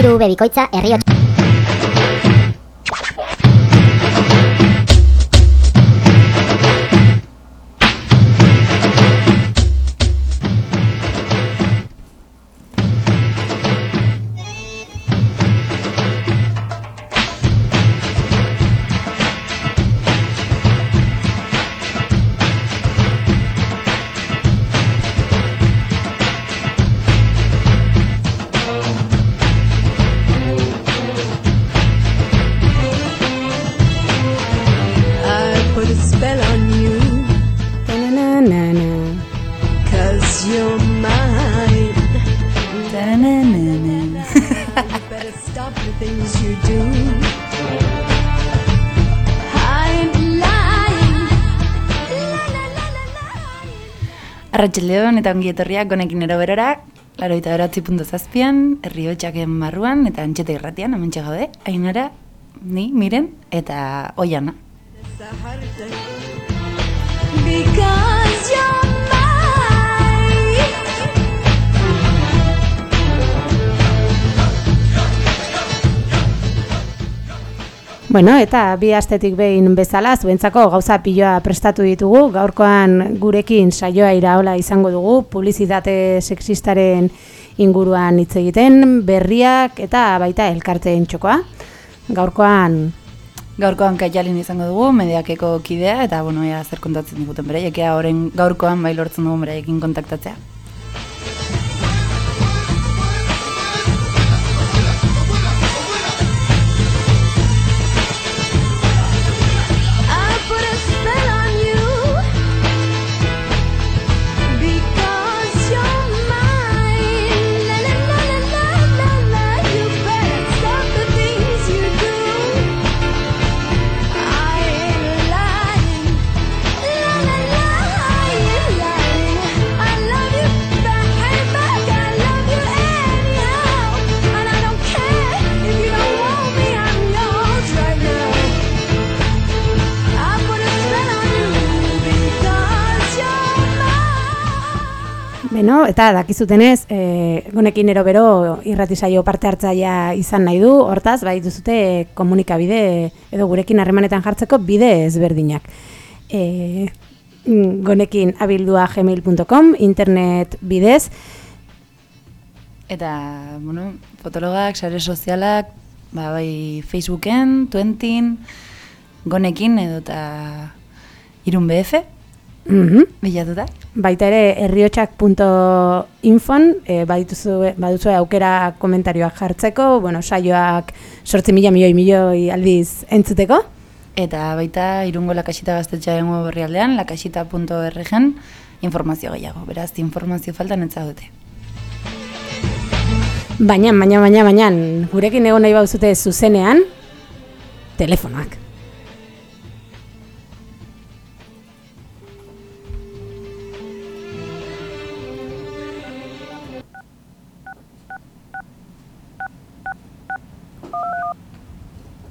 Hiru bebikoitza herriot. La. Arratxaldeon eta ongi etorriak gonekin eroberora, laro eta beratzi punto zazpian, herri barruan eta antxete irratian, amentxe gaude, ainara, ni, miren, eta oiana. It's a hard thing. Because you're Bueno, eta bi astetik behin bezala, zuentzako gauza piloa prestatu ditugu, gaurkoan gurekin saioa iraola izango dugu, publizitate sexistaren inguruan hitz egiten, berriak eta baita elkarteen txokoa. Gaurkoan, Gaurkoan kaialin izango dugu, mediakeko kidea, eta bueno, ea zer kontatzen diguten beraiek, ea gaurkoan bai lortzen dugu beraiekin kontaktatzea. Eta dakizutenez, e, gonekin erobero irrati saio parte hartzaia izan nahi du, hortaz, bai duzute komunikabide edo gurekin harremanetan jartzeko bide ezberdinak. E, mm, gonekin abildua gmail.com, internet bidez, Eta, bueno, fotologak, sare sozialak, ba, bai Facebooken, Twentin, gonekin edo eta irun BF, mhm, bilatuta. baita ere herriotxak.infon, e, badituzu, baduzu aukera komentarioak jartzeko, bueno, saioak sortzi mila milioi milioi aldiz entzuteko. Eta baita irungo lakasita gaztetxearen berrialdean, lakasita.orgen informazio gehiago. Beraz, informazio faltan ez dute. Baina, baina, baina, baina, gurekin egon nahi bauzute zuzenean, telefonoak.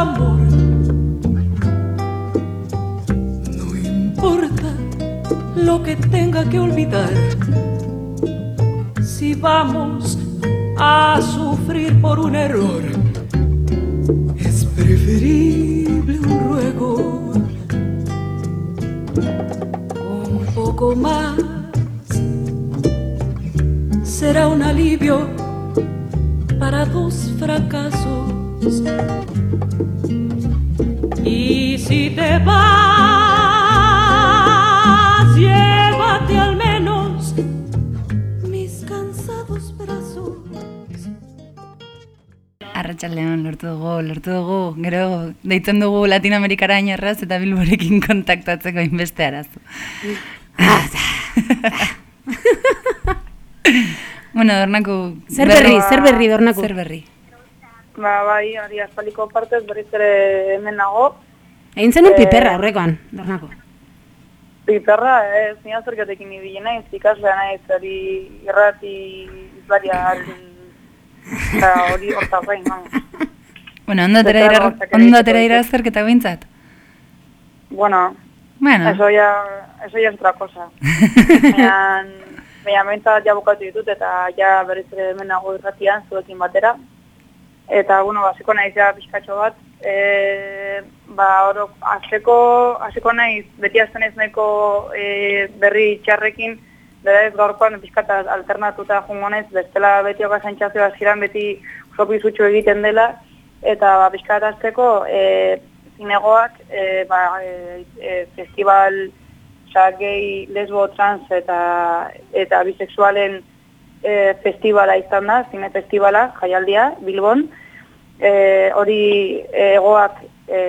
Amor no importa lo que tenga que olvidar si vamos a sufrir por un error es preferible un ruego. Un poco más será un alivio para dos fracasos. Vas, llévate al menos mis cansados brazos. Arratxaldeon lortu dugu, lortu dugu, gero deitzen dugu Latinoamerikara inerraz eta Bilborekin kontaktatzeko inbeste arazo. bueno, Dornako... Zer berri, zer berri, Dornako? Zer berri. Ba, bai, ari aspaliko partez berriz ere hemen nago. Egin zenun Eh, piperra horrekoan, Dornako. Piperra, ez, nina zergatekin ibili naiz, ikaslea naiz, hori irrati izlaria eta hori hortaz gain, vamos. Bueno, ondo atera gauzak ondo atera dira ditut. zerketa bintzat. Bueno, Bueno, eso ya, eso ya es otra cosa. Baina, baina ja bukatu ditut eta ja berriz ere hemen nago irratian zuekin batera. Eta, bueno, basiko naiz ja pixkatxo bat. E, ba, oro, haseko, hasiko naiz, beti hasten ez nahiko e, berri txarrekin, bera ez gaurkoan pixkata alternatuta jungo naiz, bestela beti oka zentxazio hasieran beti oso pizutxo egiten dela, eta ba, pixkat hasteko e, zinegoak, e, ba, e, e, festival, gay, lesbo, trans eta, eta bisexualen e, festivala izan da, zine festivala, jaialdia, Bilbon. E, hori egoak e,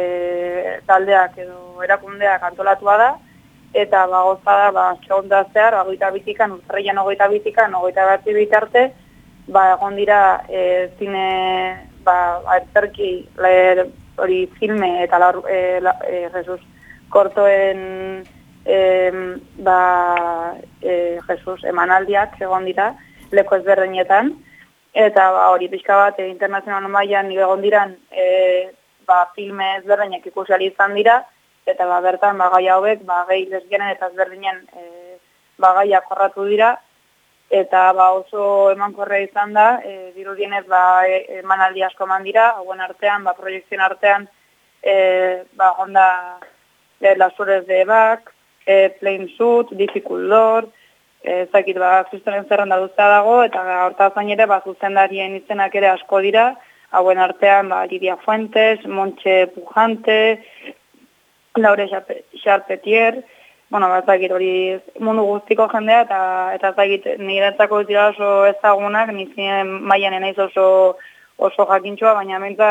taldeak edo erakundeak antolatua da, eta ba, goza da, ba, segonda zehar, ba, goita bitikan, urtarrian ogoita bitikan, ogoita batzi bitarte, ba, egon dira e, zine, ba, atzerki, le, hori filme eta la, e, la, e, Jesus, kortoen e, ba, e, Jesus emanaldiak egon dira leko ezberdinetan eta ba, hori pixka bat e, internazional mailan egon diran e, ba, filme ezberdinak ikusi izan dira. Eta ba, bertan ba, gai hauek ba, gehi lesbianen eta ezberdinen e, ba, gaiak jorratu dira. Eta ba, oso emankorrea izan da, e, dirudienez ba, e, emanaldi asko eman dira, hauen artean, ba, proiektzioen artean, e, ba, onda e, Las de Bach, e, Plain Suit, Difficult Lord, e, zakit, ba, kristoren zerrenda duzea dago, eta hortaz gain ere, ba, zuzendarien izenak ere asko dira, hauen artean, ba, Lidia Fuentes, Montxe Pujante, Laure Charpe- Charpetier, bueno, ba, ez dakit hori mundu guztiko jendea eta eta ez dakit niretzako ez dira oso ezagunak, ni mailan naiz oso oso jakintxoa, baina mentza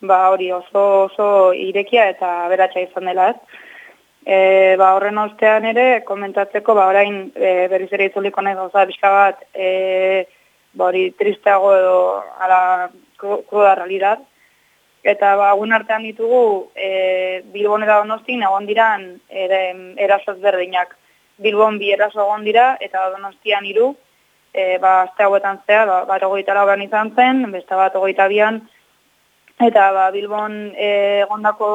ba hori oso oso irekia eta beratxa izan dela, ez? E, ba, horren ostean ere, komentatzeko, ba, orain e, berriz ere itzuliko nahi gauza pixka bat, e, ba, hori tristeago edo ala kru- kruda realidad, Eta ba, egun artean ditugu e, Bilbon eta Donostin egon diran ere, eraso ezberdinak. Bilbon bi eraso egon dira eta Donostian hiru. E, ba, azte hauetan zea, ba, bat ogoita lauan izan zen, beste bat ogoita bian, eta ba, Bilbon e, egondako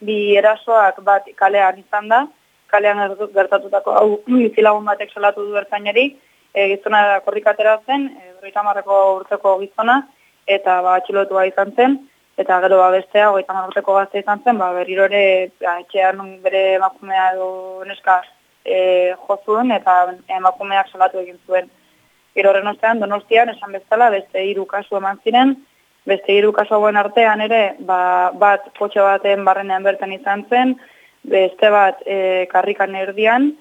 bi erasoak bat kalean izan da, kalean gertu- gertatutako hau bizilagun batek salatu du ertzainari, e, gizona korrikatera zen, e, berrogeita hamarreko urteko gizona, eta ba, atxilotua izan zen, eta gero ba, bestea, hogeita hamar urteko gazte izan zen, ba, berriro ere ba, etxean bere emakumea edo neska e, jo zuen, eta emakumeak salatu egin zuen. Gero horren ostean, donostian, esan bezala, beste hiru kasu eman ziren, beste hiru kasu hauen artean ere, ba, bat kotxe baten barrenean bertan izan zen, beste bat e, karrikan erdian,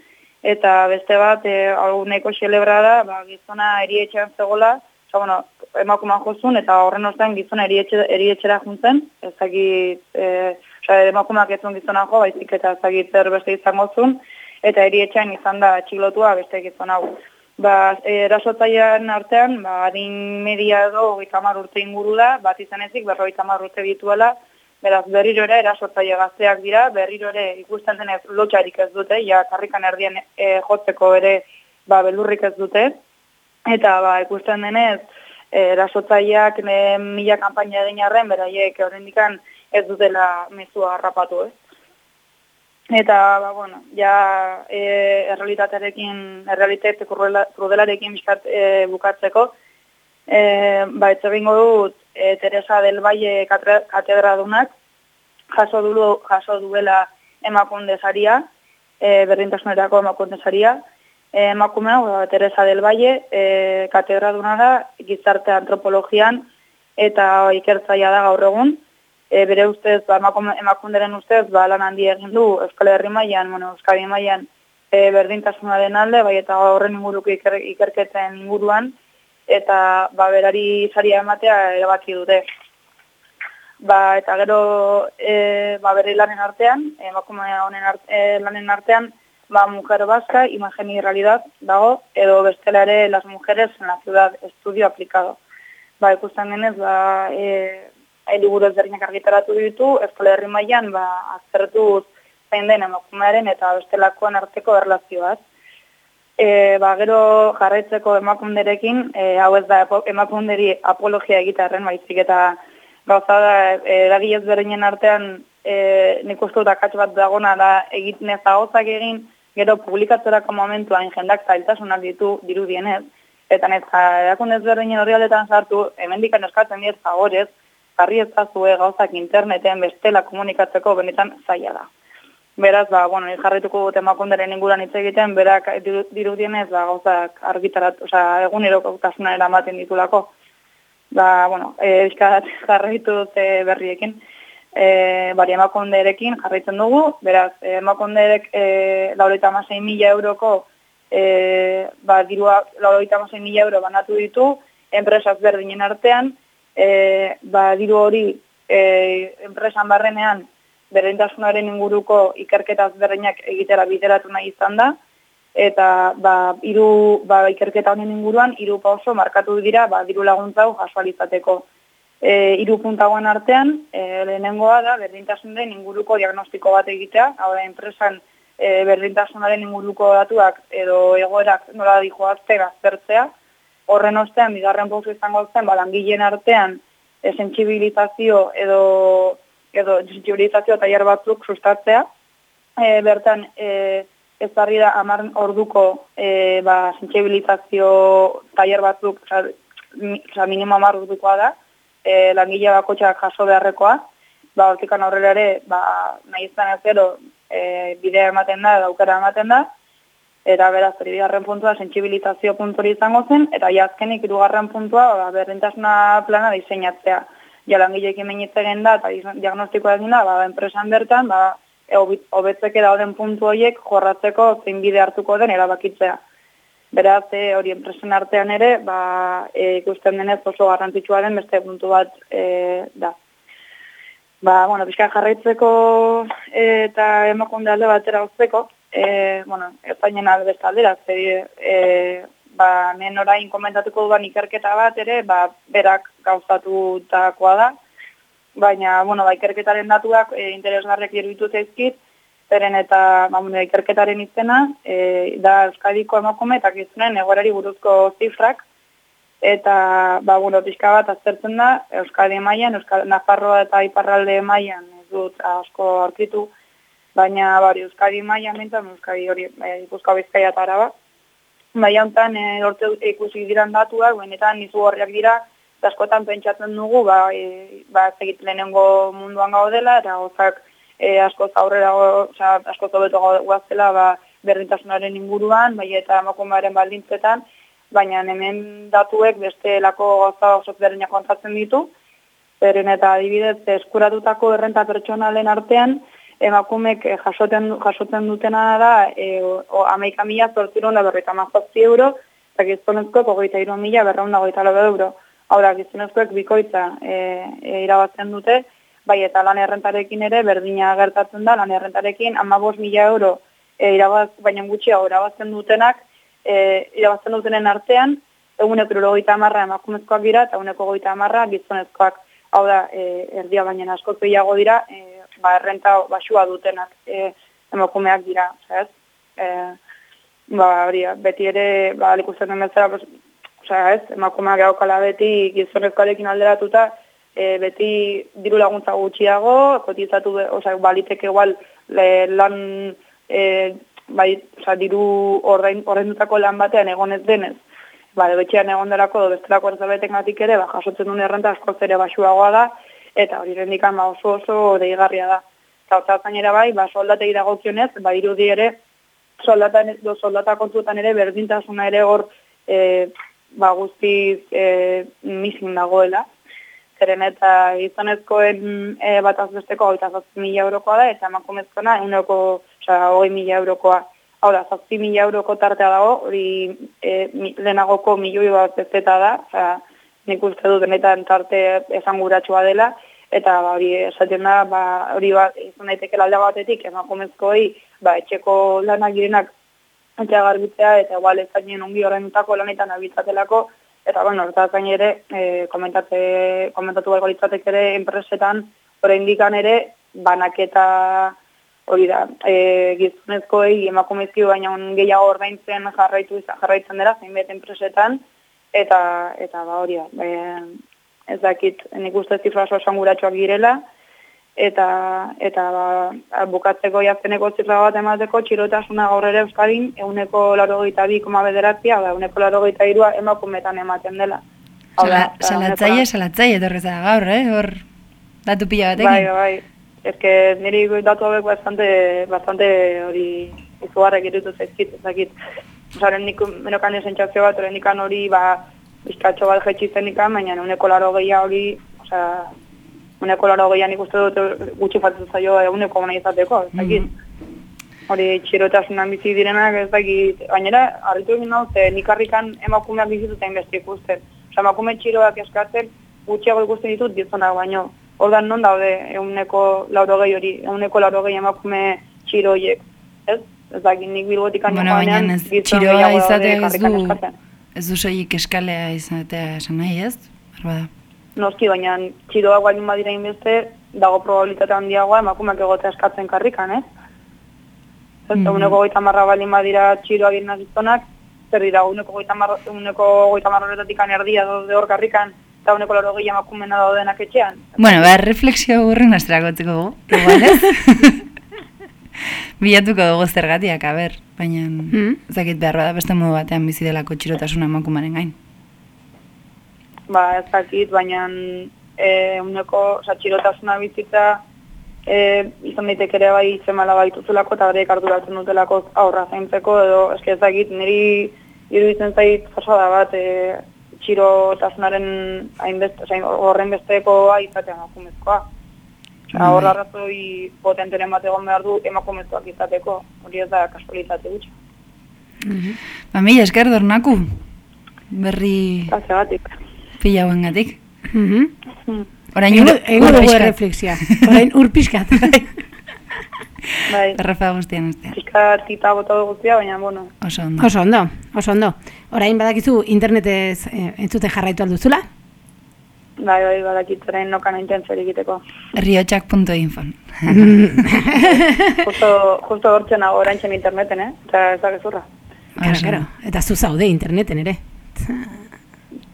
eta beste bat, e, nahiko xelebrada, ba, gizona erietxean zegoela, Osa, bueno, emakumean jozun, eta horren ostean gizona erietxe, erietxera juntzen, ezagit, e, osa, emakumeak ez gizona jo, baizik eta ezagit zer beste izango zuen, eta erietxean izan da txiklotua beste gizon hau. Ba, erasotzailean artean, ba, adin media edo hogeita urte inguru da, bat izan ezik, berrogeita urte dituela, beraz berriro ere erasotzaile gazteak dira, berriro ere ikusten denez lotxarik ez dute, ja karrikan erdian e, jotzeko ere ba, beldurrik ez dute, eta ba, ikusten denez, eh, erasotzaileak e, mila kanpaina egin arren, beraiek horrendikan ez dutela mezua harrapatu, ez? Eta, ba, bueno, ja e, errealitatearekin, errealitate krudela- krudelarekin bizkat e, bukatzeko, e, ba, etxe bingo dut e, Teresa del Valle katedradunak jaso, du, jaso duela emakunde saria, e, berdintasunerako emakunde saria, e, emakumea, ba, Teresa del Valle, e, katedraduna da, gizarte antropologian, eta ikertzaia da gaur egun, e, bere ustez, ba, emakunderen ustez, ba, lan handi egin du Euskal Herri mailan, bueno, Euskadi mailan e, berdintasunaren alde, bai eta horren inguruko iker, ikerketen inguruan, eta ba, berari saria ematea erabaki dute. Ba, eta gero e, ba, bere lanen artean, emakume honen art, e, lanen artean, ba, mujer vasca, imagen y realidad dago, edo bestela ere las mujeres en la ciudad, estudio aplicado. Ba, ikusten denez, ba, e, liburu ezberdinak argitaratu ditu, Euskal Herri mailan ba, aztertu zein den emakumearen eta bestelakoan arteko erlazioaz. E, ba, gero jarraitzeko emakunderekin, e, hau ez da emakunderi apologia egitarren, baizik eta gauza da, e, eragile ezberdinen artean e, nik uste dut bat dagona da egiten ez agozak egin, gero publikatzerako momentuan jendak zailtasunak ditu dirudienez, eta netza erakunde ezberdinen horri aldetan sartu, hemendikan eskatzen diet zagorez, jarri ezazue gauzak interneten bestela komunikatzeko benetan zaila da. Beraz, ba, bueno, ni jarrituko dut inguruan hitz egiten, berak diru- dirudienez, ba, gauzak argitarat, osea, egunerokotasunan eramaten ditulako. Ba, bueno, e, jarraitu dut e, berriekin. E, bari emakunderekin jarraitzen dugu, beraz, e, emakunderek e, lauroita amasei mila euroko, e, ba, dirua lauroita amasei mila euro banatu ditu, enpresaz berdinen artean, e, ba, diru hori e, enpresan barrenean berdintasunaren inguruko ikerketa berdinak egitera bideratu nahi izan da, eta ba, iru, ba, ikerketa honen inguruan hiru pauso markatu dira ba, diru laguntza hau jaso ahal izateko. E, hiru punta hauen artean, e, lehenengoa da berdintasunaren inguruko diagnostiko bat egitea, hau da enpresan e, berdintasunaren inguruko datuak edo egoerak nola dijoazte gaztertzea, horren ostean bigarren pauso izango zen ba, langileen artean e, edo edo sentsibilizazio tailer batzuk sustatzea. E, bertan e, ezarri da 10 orduko e, ba sentsibilizazio tailer batzuk, mi- osea, minimo 10 ordukoa da. E, langile bakoitzak jaso beharrekoa. Ba hortikan aurrera ere, ba nahi izan ez gero e, bidea ematen da, edo aukera ematen da. Eta beraz, hori puntua sentsibilizazio puntu izango zen, eta ja azkenik hirugarren puntua ba, berdintasuna plana diseinatzea. Ja langileekin menitze egin da, eta diagnostikoa egin da, ba, enpresan bertan, ba, e, hobetzeke dauden puntu horiek jorratzeko zein bide hartuko den erabakitzea. Beraz, e, hori enpresen artean ere, ba, e, ikusten denez oso garrantzitsua den beste puntu bat e, da. Ba, bueno, pixka jarraitzeko e, eta emakunde alde batera uzteko, e, bueno, ertainen alde beste aldera, zer, e, ba, hemen orain komentatuko dudan ikerketa bat ere, ba, berak gauzatutakoa da, baina, bueno, ba, ikerketaren datuak e, interesgarrek iruditu zaizkit, zeren eta ba, bueno, ikerketaren izena, e, da Euskadiko emakume eta gizonen egoerari buruzko zifrak, eta, ba, bueno, pixka bat aztertzen da, Euskadi mailan, Euskal Nafarroa eta Iparralde mailan ez dut asko aurkitu, baina, bari, Euskadi mailan bintzen, Euskadi hori, e, Gipuzkoa Bizkaia eta Araba, Baina honetan, e, horte ikusi diran datuak, benetan izugarriak dira, eta askotan pentsatzen dugu, ba, e, ba zegit lehenengo munduan gaudela, eta gozak e, askoz aurrera, go- osea, askoz hobeto guazela, ba, berdintasunaren inguruan, bai eta emakumearen baldintzetan, baina hemen datuek beste lako gauza oso berdinak kontatzen ditu, zeren eta adibidez eskuratutako errenta pertsonalen artean, emakumek eh, jasoten, jasotzen dutena da e, o, amaika mila zortziron da berroita mazazpi euro, eta gizonezkoek hogeita iru mila berraun da hogeita lau euro. Hau da, gizonezkoek bikoitza e, e, irabazten dute, bai eta lan errentarekin ere berdina gertatzen da, lan errentarekin amabos mila euro e, irabaz, baina gutxiago irabazten dutenak, e, irabazten dutenen artean, eguneko irurogeita amarra emakumezkoak dira, eta eguneko goita amarra gizonezkoak. Hau da, e, erdia baina asko gehiago dira, e, ba, errenta basua dutenak e, emakumeak dira, ez? E, ba, hori, beti ere, ba, ikusten den bezala, pues, osea, ez, emakumeak gaukala beti gizonezkoarekin alderatuta, e, beti diru laguntza gutxiago, kotizatu, osea, baliteke igual le, lan, e, bai, osea, diru ordain, ordaindutako lan batean egonez denez, ba, betxean egon derako, bestelako erzabetengatik ere, ba, jasotzen duen errenta askoz ere basuagoa da, eta hori rendikan ba, oso oso deigarria da. Eta hortaz gainera bai, ba, soldatei dagokionez, ba, irudi ere, soldata, do, soldata kontuetan ere, berdintasuna ere hor, e, ba, guztiz e, misin dagoela. Zeren eta gizonezkoen e, bat azbesteko gaita zazpi mila eurokoa da, eta emakumezkoena eguneko, osea, hogei mila eurokoa. Hau da, zazpi mila euroko tartea dago, hori e, lehenagoko milioi bat bezeta da, osea, nik uste dut benetan tarte esanguratsua dela, eta ba, hori esaten da, ba, hori bat, izan daiteke alde batetik, emakumezkoei, ba, etxeko lanak girenak etxea garbitzea, eta igual ez zainen ongi horrenetako lanetan abitzatelako, eta bueno, eta gain ere, e, komentate, komentatu beharko litzatek ere, enpresetan, oraindikan ere, banaketa hori da, e, gizonezkoei emakumezki baina on gehiago ordaintzen jarraitu jarraitzen dela, zeinbet enpresetan, eta, eta ba hori da, e, ez dakit, nik uste zifra oso esanguratsuak direla, eta eta ba, bukatzeko jazteneko zifra bat emateko txirotasuna gaur ere Euskadin eguneko larogeita bi koma bederatzia, da eguneko larogeita irua emakumetan ematen dela. Hau da, Sala, eta salatzaile, ehuneko- salatzaile etorri zara gaur, eh? Hor, datu pila batekin. Bai, bai. Ez que niri datu hauek bastante, bastante hori izugarrek irutu zaizkit, ez dakit. Osa, nik menokan esentzazio bat, horrendikan hori, ba, bizkatxo bat jetxitzen ikan, baina uneko laro gehia hori, osa, uneko laro gehia nik uste dut gutxi faltzen zaio uneko gona izateko, ez dakit. Hori txirotasunan bizi direnak ez dakit, gainera, harritu egin nau, ze nik harrikan emakumeak bizituta beste ikusten. Osa, emakume txiroak eskatzen gutxiago ikusten ditut gizonak baino. Ordan non daude eguneko laurogei hori, eguneko laurogei emakume txiroiek, ez? Ez dakit nik bilbotik Bueno, joanean, baina ez, txiroa izatea ez du, ez du soilik eskalea izatea esan nahi, ez? Barbada. Noski, baina txiroak baldin badira inbeste, dago probabilitate handiagoa emakumeak egotea eskatzen karrikan, ez? Ez, Mhm. eguneko goita marra baldin badira txiroa girenak gizonak, zer dira, eguneko goita marra, eguneko goita marra horretatik erdia daude hor karrikan, eta eguneko laro gehi emakumena daudenak etxean. Bueno, ba, refleksio horren astrakotzeko dugu, igual, ez? Bilatuko dugu zergatiak, a ber, baina Mm. ez dakit behar bada beste modu batean bizi delako txirotasuna emakumaren gain. Ba, ez dakit, baina e, uneko, oza, txirotasuna bizitza e, izan daiteke ere bai zemala baituzulako eta berek arduratzen dutelako aurra zaintzeko edo eske ez dakit, niri iruditzen zait fasada bat e, txirotasunaren hainbeste, horren bestekoa izatea emakumezkoa. Osea, hor Bai. arrazoi potenteren bat egon behar du emakumezkoak izateko, hori ez da kasualitate gutxi. Ba, mila esker dornaku, berri Eta zegatik. pila hauen gatik. Mhm. Orain Egingo ur- dugu urpiskat. erreflexia. Orain urpiskat. Bai, Errafa guztian ostean. pixka tita bota guztia, baina, bueno, Oso ondo. oso ondo, oso ondo. Orain badakizu internetez eh, entzute jarraitu alduzula? Bai, bai, badakit orain nokan intentzer egiteko. Riotxak.info. Justo, justo hortzen nago oraintzen interneten, eh? Eta ez da gezurra. Oso claro. Eta zu zaude interneten ere.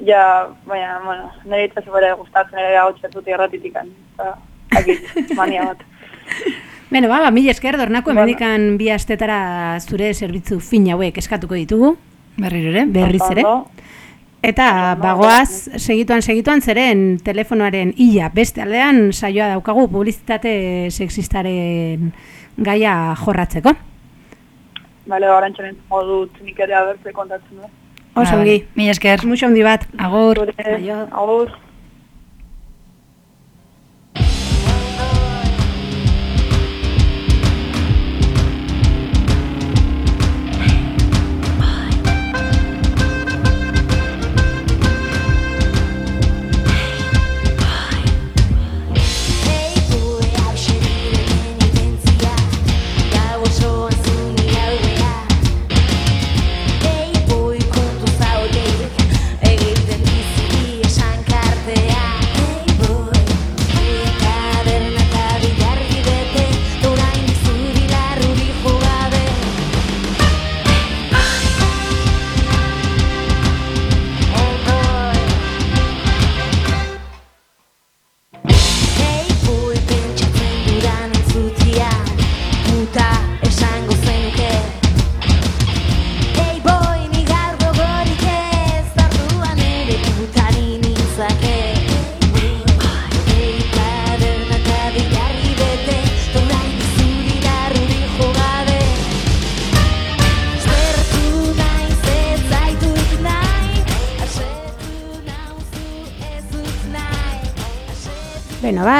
Ja, baina, bueno, nire itzazu bere gustatzen ere hau txetut erratitikan. Eta, akit, mania bat. Beno, ba, ba, mila esker, dornako, Bueno. emedikan bi astetara zure zerbitzu fin hauek eskatuko ditugu, Berriro ere? berriz ere. Ondo, Eta Ondo, bagoaz, segituan segituan zeren telefonoaren ia beste aldean saioa daukagu publizitate sexistaren gaia jorratzeko. Bale, oraintzen entzungo dut nik ere abertze kontatzen du. Oso Ba, ongi, Mila esker. muxo handi bat. Agur. Aio. agur.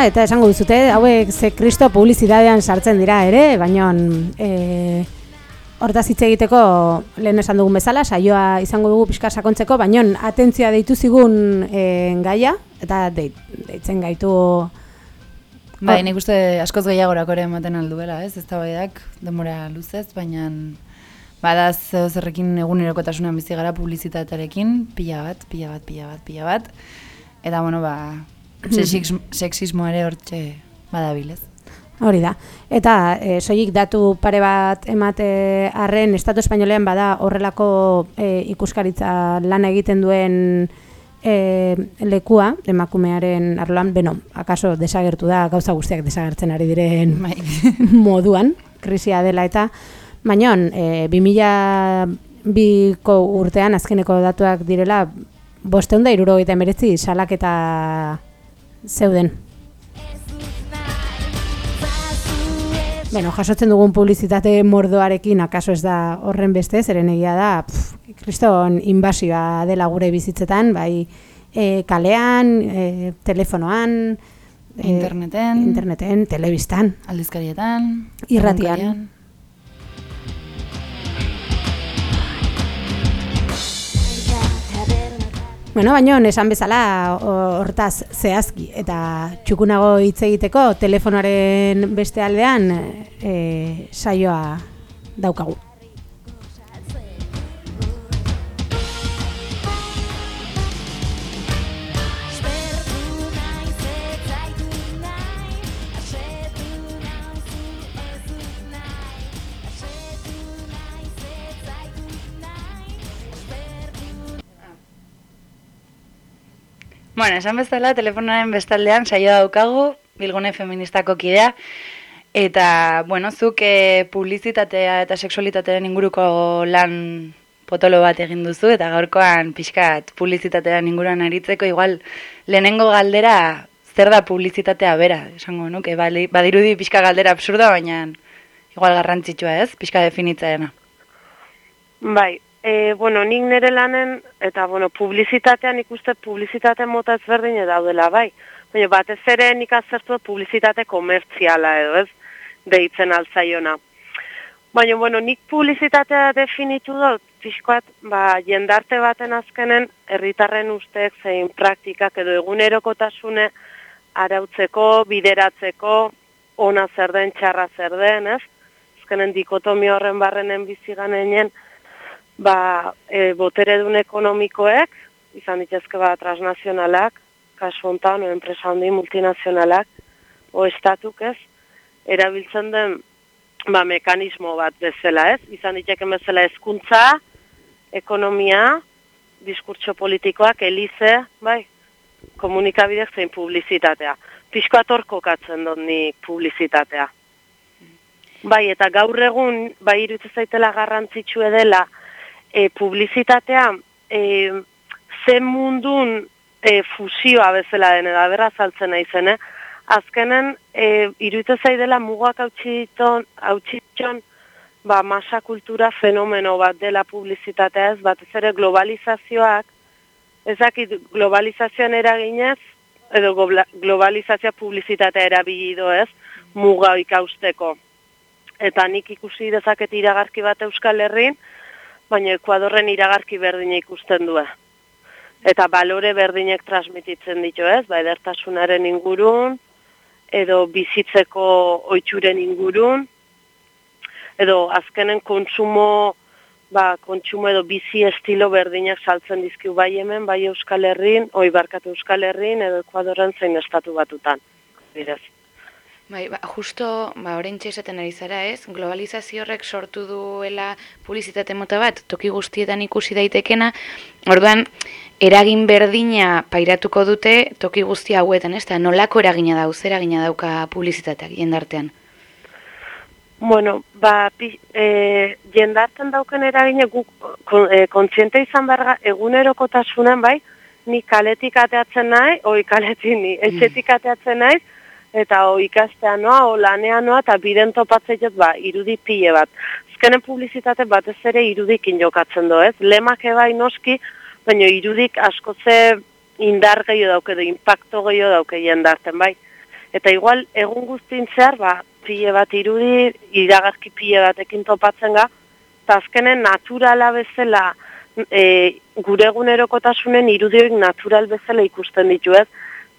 Eta esango duzute, hauek ze kristo publizitatean sartzen dira ere, baina e, hortaz hitz egiteko lehen esan dugun bezala, saioa izango dugu pixka sakontzeko, baina atentzioa deitu zigun e, gaia, eta deit, deitzen gaitu Bai, nik uste askoz gehiagorako ere ematen alduela, ez? Ez da demora luzez, baina bada zeo zerrekin egunerokotasunean bizi gara publizitatearekin, pila bat, pila bat, pila bat, pila bat. Eta, bueno, ba, sexismo, sexismo ere hortxe badabilez. Hori da. Eta e, soilik datu pare bat emate arren Estatu Espainolean bada horrelako e, ikuskaritza lan egiten duen e, lekua emakumearen arloan, beno, akaso desagertu da gauza guztiak desagertzen ari diren Bai. moduan, krisia dela eta baina e, 2002ko urtean azkeneko datuak direla bosteun da irurogeita emeretzi salaketa zeuden. Bueno, jasotzen dugun publizitate mordoarekin akaso ez da horren beste, zeren egia da, pff, kriston inbasioa dela gure bizitzetan, bai e, kalean, e, telefonoan, e, Interneten. interneten, telebistan, Aldizkarietan, Irratian. Bueno, baino, esan bezala hortaz zehazki eta txukunago hitz egiteko telefonoaren beste aldean e, saioa daukagu. Bueno, esan bezala, telefonaren bestaldean saioa daukagu, Bilgune Feministako kidea, eta, bueno, zuk eh, publizitatea eta sexualitatearen inguruko lan potolo bat egin duzu, eta gaurkoan pixkat publizitatearen inguruan aritzeko, igual, lehenengo galdera, zer da publizitatea bera, esango nuke, badirudi pixka galdera absurda, baina igual garrantzitsua ez, pixka definitzaena. Bai, e, bueno, nik nire lanen, eta bueno, publizitatean ikuste publizitate mota ezberdin daudela, bai. Baina batez ere nik azertu dut publizitate komertziala edo, ez? Deitzen altzaiona. Baina, bueno, nik publizitatea definitu dut, pixkoat, ba, jendarte baten azkenen, herritarren usteek zein praktikak edo egunerokotasune arautzeko, bideratzeko, ona zer den, txarra zer den, ez? Azkenen dikotomio horren barrenen bizi ganenean, ba, e, boteredun ekonomikoek, izan ditezke ba, transnazionalak, kasu hontan, o enpresa handi multinazionalak, o estatuk ez, erabiltzen den ba, mekanismo bat bezala ez, izan diteke bezala hezkuntza, ekonomia, diskurtso politikoak, elize, bai, komunikabidek zein publizitatea. Pixko atorko katzen dut ni publizitatea. Bai, eta gaur egun, bai iruditzen zaitela garrantzitsu dela, e, publizitatea e, zen mundun e, fusioa bezala den, eta berra saltzen naizen, eh? Azkenen, e, iruditzen zaidela mugak hautsiton, ba, masa kultura fenomeno bat dela publizitatea ez, batez ere globalizazioak, ezakit globalizazioan eraginez, edo globalizazioa publizitatea erabili do ez, muga ikausteko. Eta nik ikusi dezaket iragarki bat Euskal Herrin, baina Ekuadorren iragarki berdina ikusten du. Eta balore berdinek transmititzen ditu ez, ba, edertasunaren ingurun, edo bizitzeko oitxuren ingurun, edo azkenen kontsumo, ba, kontsumo edo bizi estilo berdinak saltzen dizkiu bai hemen, bai Euskal Herrin, oi barkatu Euskal Herrin, edo Ekuadorren zein estatu batutan. Direz. Bai, ba, justo, ba, orain esaten ari zara ez, globalizazio horrek sortu duela publizitate mota bat, toki guztietan ikusi daitekena, orduan, eragin berdina pairatuko dute toki guzti hauetan, ez da, nolako eragina dau, zer eragina dauka publizitateak jendartean? Bueno, ba, pi, e, jendarten dauken eragine guk kon, e, kontziente izan behar egunerokotasunen, bai, ni kaletik ateatzen nahi, oi kaletik ni, etxetik ateatzen naiz, eta o ikastea noa, o lanea noa, eta biden topatzen jot, ba, irudi pile bat. Azkenen publizitate batez ere irudikin jokatzen do, ez? Lemak bai noski, baina irudik askotze indar gehiago dauke, edo impacto gehiago dauke jendarten, bai? Eta igual, egun guztin zehar, ba, pile bat irudi, iragazki pile batekin topatzen ga, eta azkenen naturala bezala, e, gure egunerokotasunen irudioik natural bezala ikusten ditu ez.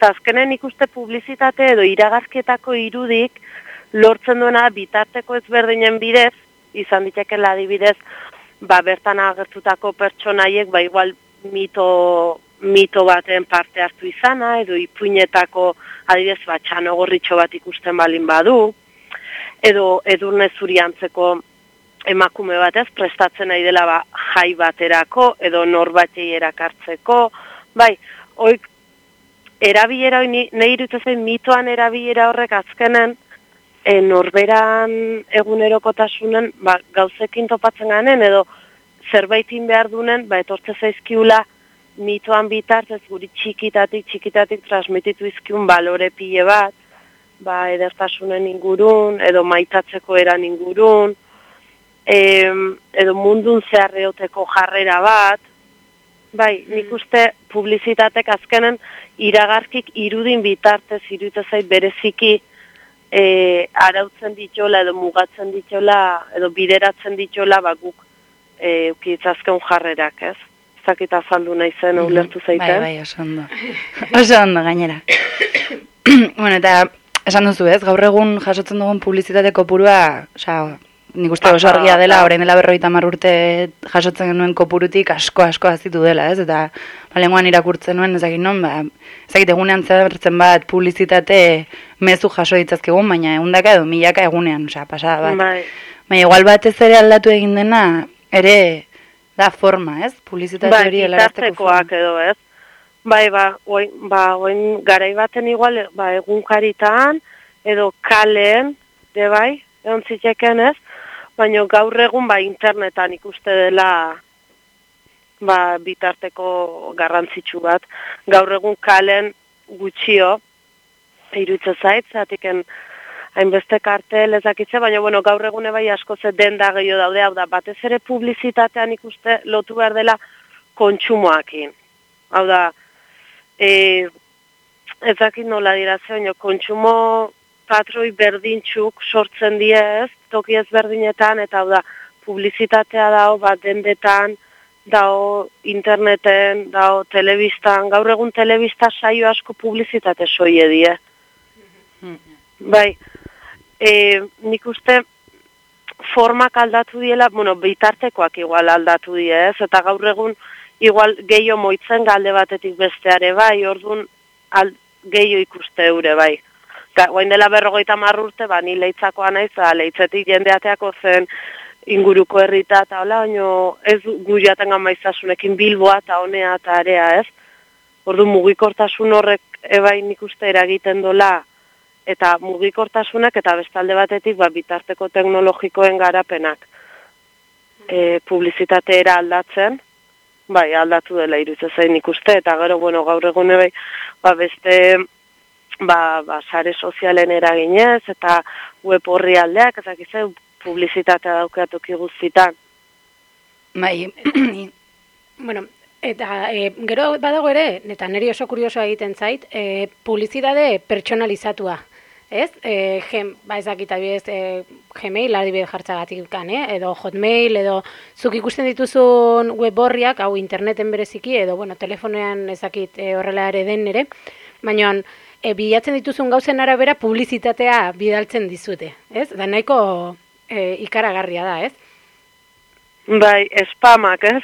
Eta azkenen ikuste publizitate edo iragazkietako irudik lortzen duena bitarteko ezberdinen bidez, izan ditekela adibidez, ba, bertan agertutako pertsonaiek, ba, igual mito, mito baten parte hartu izana, edo ipuinetako adibidez, ba, txano gorritxo bat ikusten balin badu, edo edurne zuriantzeko emakume batez prestatzen nahi dela ba, jai baterako edo norbatei erakartzeko, bai, oik erabilera nahi iruditzen zait mitoan erabilera horrek azkenen e, norberan egunerokotasunen ba, gauzekin topatzen ganen edo zerbaitin behar dunen ba, etortze zaizkiula mitoan bitartez guri txikitatik txikitatik transmititu izkiun balore pile bat, ba, edertasunen ingurun, edo maitatzeko eran ingurun, em, edo mundun zeharreoteko jarrera bat, bai, nik uste publizitatek azkenen iragarkik irudin bitartez iruditzen zait bereziki e, arautzen ditola edo mugatzen ditola edo bideratzen ditola ba guk e, ukitzazken jarrerak, ez? Zakita azaldu nahi zen, ulertu zaiten. Bai, bai, oso ondo. oso ondo, gainera. bueno, eta esan duzu ez, gaur egun jasotzen dugun publizitate kopurua, osea, nik uste oso argia dela, orain dela berroita urte jasotzen genuen kopurutik asko asko azitu dela, ez? Eta ba, lenguan irakurtzen nuen, ezagit non, ba, ezagit egunean zertzen bat publizitate mezu jaso ditzazkegun, baina egundaka edo milaka egunean, osea, pasada bat. Bai. Baina igual batez ere aldatu egin dena, ere da forma, ez? Publizitate Bai, hori helarazteko forma. bitartekoak edo, ez? Bai, ba, oin, ba, oin garai baten igual, ba, egunkaritan, edo kalen, de bai, egon zitekeen ez, baina gaur egun, ba, internetan ikuste dela, ba, bitarteko garrantzitsu bat. Gaur egun kalen gutxio, iruditzen zait, zatiken hainbeste kartel ezakitze, baina bueno, gaur egune bai asko ze denda gehiago daude, hau da, batez ere publizitatean ikuste lotu behar dela kontsumoakin. Hau da, e, ez dakit nola dira ze, kontsumo patroi berdintxuk sortzen die ez, toki ezberdinetan, eta da, publizitatea dao, bat dendetan, dao interneten, dao telebistan, gaur egun telebista saio asko publizitate soie die. Bai, e, nik uste formak aldatu diela, bueno, bitartekoak igual aldatu die, ez? Eta gaur egun igual gehiago moitzen galde batetik besteare, bai, orduan gehiago ikuste eure, bai. Ga, guain dela berrogeita marr urte, ba, ni leitzakoa naiz, ba, leitzetik jendeateako zen inguruko herrita eta hola, baino ez gu jaten gamaizasunekin bilboa eta honea eta area, ez? Ordu mugikortasun horrek ebai nik uste eragiten dola eta mugikortasunak eta bestalde batetik ba, bitarteko teknologikoen garapenak e, publizitateera aldatzen, bai, aldatu dela iruditzen zain ikuste, eta gero, bueno, gaur egune bai, ba, beste, ba, ba, sare sozialen eraginez, eta web horri aldeak, eta gize, publizitatea daukatuki guztitan. Bai, Bueno, eta e, gero badago ere, eta niri oso kuriosoa egiten zait, e, publizitate pertsonalizatua. Ez? E, gem, ba ezakit adibidez, e, Gmail adibidez jartzagatik kan, eh? edo Hotmail, edo zuk ikusten dituzun web horriak, hau interneten bereziki, edo bueno, telefonean ezakit e, horrela ere den ere, baina e, bilatzen dituzun gauzen arabera publizitatea bidaltzen dizute, ez? Da nahiko e, ikaragarria da, ez? Bai, spamak, ez?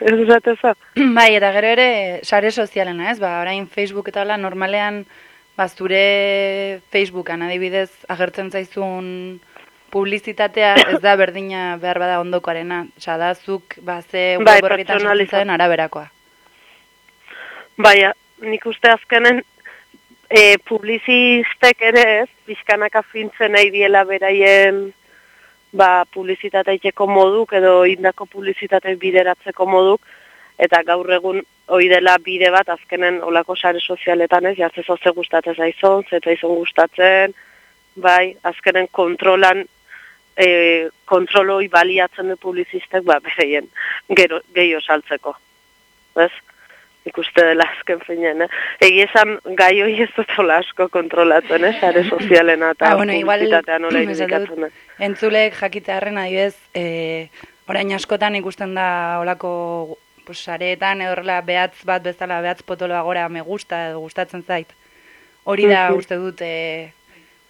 Ez esateza. bai, eta gero ere sare sozialena, ez? Ba, orain Facebook eta hola normalean ba, zure Facebookan adibidez agertzen zaizun publizitatea ez da berdina behar bada ondokoarena. Osea, da zuk ba ze Bai, web zaren araberakoa. Bai, nik uste azkenen e, publizistek ere ez, bizkanaka fintzen nahi diela beraien ba, publizitatea iteko moduk edo indako publizitatea bideratzeko moduk, eta gaur egun hoi dela bide bat azkenen olako sare sozialetan ez, jartze zoze gustatzen zaizon, zeta izon gustatzen, bai, azkenen kontrolan, e, kontroloi baliatzen du publizistek, ba, bereien, gero, gehiago saltzeko. Ez? Ikuste dela azken finean, eh? Egi esan gai hori ez dut hola asko kontrolatzen, eh? Sare sozialena eta Ah, bueno, igual, publizitatea nola esan dut, irudikatzen. eh? Entzulek jakitearren adibidez, e, orain askotan ikusten da olako pues, sareetan edo horrela behatz bat bezala behatz potoloa gora me gusta edo gustatzen zait. Hori da Mhm. uste dut e,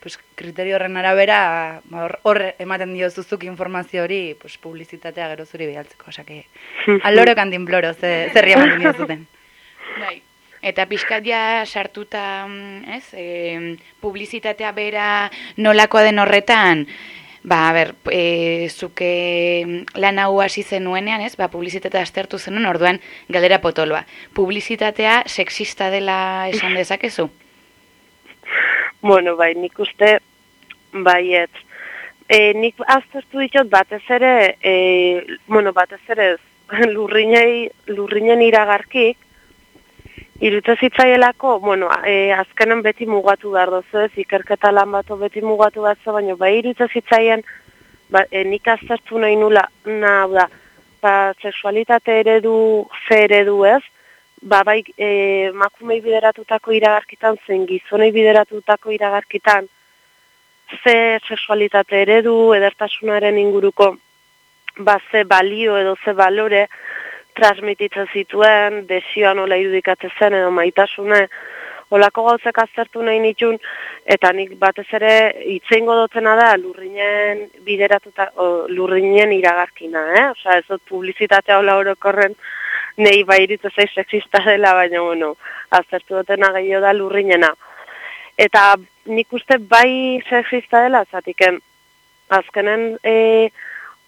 pues, kriterio horren arabera ba, hor, hor ematen dio zuzuk informazio hori pues, publizitatea gero zuri bialtzeko. Osake, aloro kantinploro ze, zerri ematen diozuten. Bai. Eta pixkat ja sartuta, mm, ez, e, publizitatea bera nolakoa den horretan, ba, ber, e, zuke lan hau hasi zenuenean, ez, ba, publizitatea aztertu zenuen, orduan galdera potoloa. Publizitatea sexista dela esan dezakezu? Bueno, bai, nik uste, baiet. E, nik aztertu ditut batez ere, e, bueno, batez ere ez, lurrinei, lurrinen iragarkik, irutze zitzaielako, bueno, e, azkenen beti mugatu behar dozu ez, ikerketa lan bato beti mugatu behar zu, baina bai irutze zitzaien, ba, e, nik aztertu nahi nula, na, da, ba, seksualitate eredu, ze eredu ez, ba, bai, e, makumei bideratutako iragarkitan zen gizonei bideratutako iragarkitan ze sexualitate eredu, edertasunaren inguruko ba, ze balio edo ze balore transmititzen zituen, desioa nola irudikatzen zen edo maitasune, olako gauzek aztertu nahi nitun, eta nik batez ere itzeingo dutena da lurrinen bideratuta, o, lurrinen iragarkina, eh? Osa, ez dut publizitatea hola orokorren nei bai iritzu zei sexista dela, baina, bueno, aztertu dutena gehiago da lurrinena. Eta nik uste bai sexista dela, zatiken, azkenen e,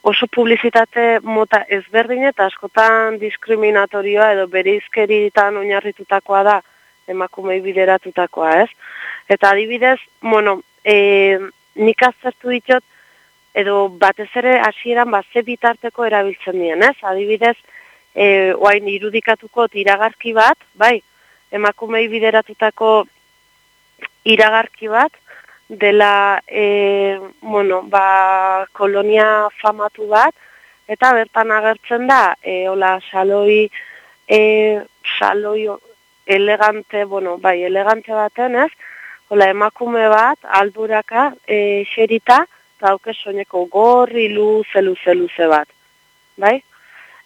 oso publizitate mota ezberdin eta askotan diskriminatorioa edo bereizkeritan oinarritutakoa da emakumei bideratutakoa, ez? Eta adibidez, bueno, e, nik aztertu ditut, edo batez ere hasieran ba, ze bitarteko erabiltzen dien, ez? Adibidez, e, oain irudikatuko iragarki bat, bai, emakumei bideratutako iragarki bat, dela, e, bueno, ba, kolonia famatu bat, eta bertan agertzen da, e, hola, saloi, e, saloi elegante, bueno, bai, elegante baten, ez? Hola, emakume bat, alduraka, e, xerita, eta hauke soineko gorri luze, luze, luze bat, bai?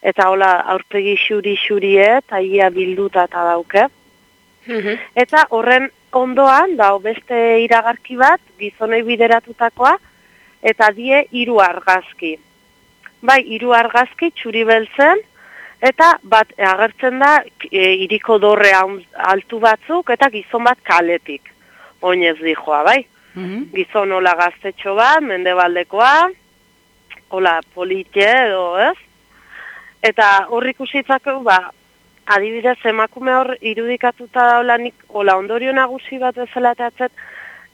Eta hola, aurpegi xuri-xurie, eta ia bilduta eta dauke. Eta horren ondoan, da beste iragarki bat, gizonei bideratutakoa, eta die hiru argazki. Bai, hiru argazki txuri beltzen, eta bat agertzen da e, iriko dorre altu batzuk, eta gizon bat kaletik. Oinez dijoa, bai? Gizon hola gaztetxo bat, mendebaldekoa, hola polite edo, ez? Eta hor ikusitzako, ba, adibidez emakume hor irudikatuta daula nik, hola ondorio nagusi bat bezala teatzet,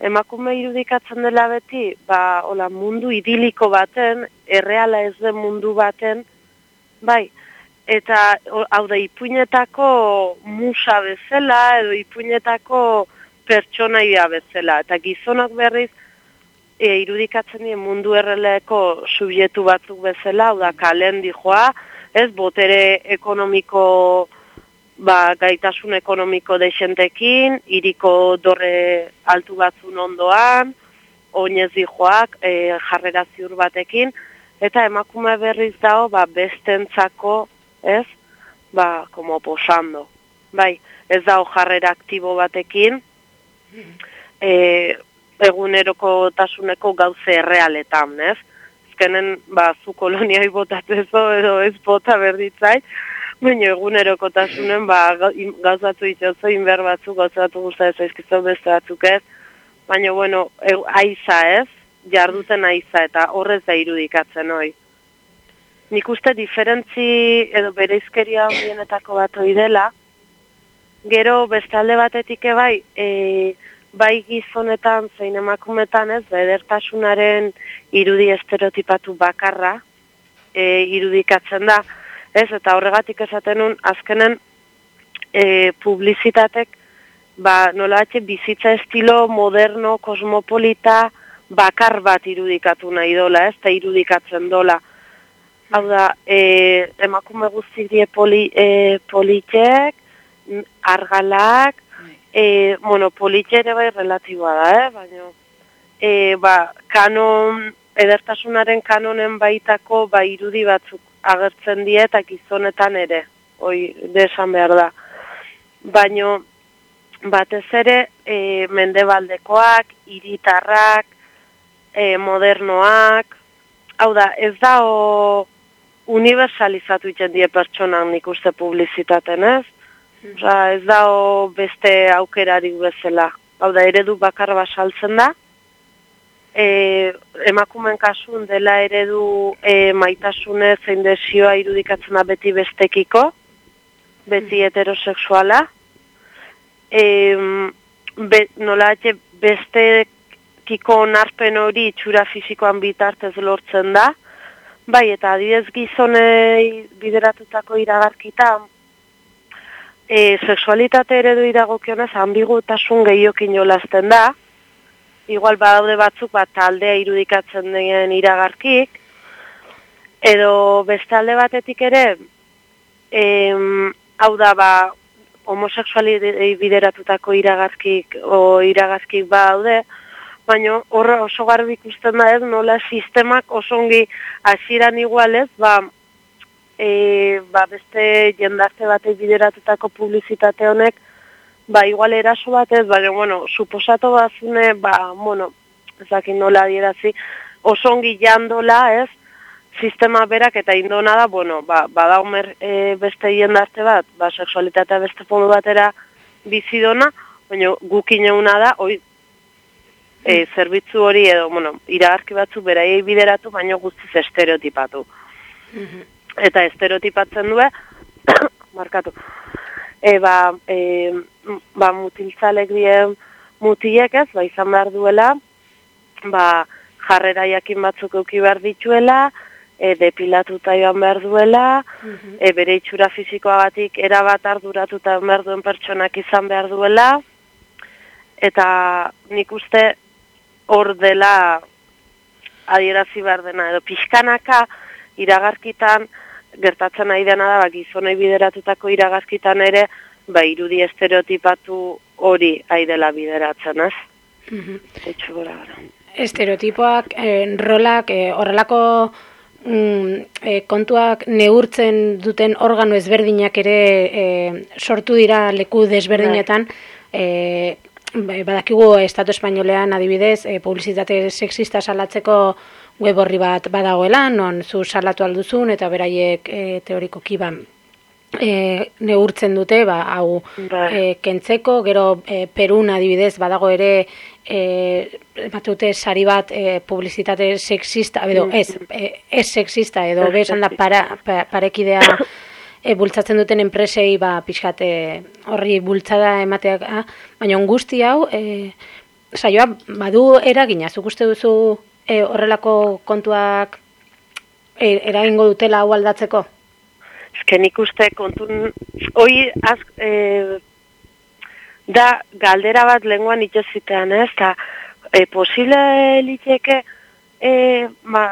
emakume irudikatzen dela beti, ba, hola mundu idiliko baten, erreala ez den mundu baten, bai, eta hau da ipuinetako musa bezala, edo ipuinetako pertsonaia bezala, eta gizonak berriz, e, irudikatzen dien mundu erreleko subjektu batzuk bezala, hau da kalen dijoa, ez botere ekonomiko ba, gaitasun ekonomiko dexentekin, iriko dorre altu batzun ondoan, oinez dijoak, e, jarrera ziur batekin, eta emakume berriz dago, ba, bestentzako, ez, ba, como posando. Bai, ez dago jarrera aktibo batekin, e, eguneroko tasuneko gauze errealetan, ez? Azkenen, ba, zu koloniai botatzezo edo ez bota berditzait, baina eguneroko tasunen, ba, gauzatu itxozo, inber batzuk, gauzatu guzta ez aizkizu beste batzuk ez, baina, bueno, e, aiza ez, jarduten aiza, eta horrez da irudikatzen hoi. Nik uste diferentzi edo bereizkeria handienetako bat hoi dela, gero bestalde batetik ebai, e, bai gizonetan zein emakumetan ez, ba, edertasunaren irudi estereotipatu bakarra e, irudikatzen da, ez, eta horregatik esaten nun, azkenen e, publizitatek, ba, nola bizitza estilo moderno, kosmopolita, bakar bat irudikatu nahi dola, ez, eta irudikatzen dola. Hau da, e, emakume guztik die poli, e, politek, n- argalak, e, bueno, politxe ere bai relatiboa da, eh? baina e, ba, kanon, edertasunaren kanonen baitako ba, irudi batzuk agertzen die eta gizonetan ere, hoi desan behar da. Baino, batez ere, e, mendebaldekoak, hiritarrak, e, modernoak, hau da, ez da o, universalizatu iten die pertsonak nik uste publizitaten, ez? Osa, ez da o, beste aukerarik bezala. Hau da, eredu bakar basaltzen da, e, emakumen kasun dela eredu e, maitasune zein desioa irudikatzen da beti bestekiko, beti heterosexuala, e, be, nola bestekiko onarpen hori itxura fisikoan bitartez lortzen da, bai, eta adidez gizonei bideratutako iragarkita, e, sexualitate eredu iragokionez ambigutasun gehiokin jolazten da, igual badaude batzuk bat taldea irudikatzen den iragarkik, edo beste alde batetik ere, em, hau da ba, homoseksuali bideratutako iragarkik o iragarkik badaude, baina horre oso garbi ikusten da ez, nola sistemak oso ongi hasieran igualez, ba, e, ba beste jendarte batek bideratutako publizitate honek, ba igual eraso batez, baina, bueno, suposato bazune, ba, bueno, ezakin nola adierazi, oso ongi jandola, ez, sistema berak eta indona da, bueno, ba, badaumer e, beste jendarte bat, ba, seksualitatea beste fondo batera bizidona, baina gukin euna da, oi, e, zerbitzu hori edo, bueno, iragarki batzu beraiei bideratu, baina guztiz estereotipatu. Eta estereotipatzen due, markatu, e, ba, e, ba, mutiltzalek dien mutilek ez, ba, izan behar duela, ba, jarrera jakin batzuk euki behar dituela, e, depilatuta joan behar duela, e, bere itxura fisikoagatik erabat arduratuta behar duen pertsonak izan behar duela, eta nik uste hor dela adierazi behar dena, edo pixkanaka iragarkitan gertatzen nahi dena da, ba, gizonei bideratutako iragarkitan ere, ba, irudi estereotipatu hori ari dela bideratzen, ez? Etxu gora gara. Estereotipoak, eh, rolak, eh, horrelako mm, eh, kontuak neurtzen duten organo ezberdinak ere eh, sortu dira leku desberdinetan, eh, ba- badakigu Estatu Espainolean adibidez, eh, publizitate sexista salatzeko web horri bat badagoela, non zu salatu alduzun eta beraiek eh, teorikoki ba, e, neurtzen dute, ba, hau e, kentzeko, gero e, Perun adibidez badago ere e, batute sari bat e, publizitate sexista, edo ez, e, ez sexista, edo besan da para, pa, parekidea e, bultzatzen duten enpresei ba, pixkat e, horri bultzada emateak, baina guzti hau, e, saioa badu eragina, zuk uste duzu e, horrelako kontuak e, eragingo dutela hau aldatzeko? Ezke nik uste kontun, hoi az, e, da galdera bat lenguan itxezitean, ez, eta e, posible liteke, e, ba,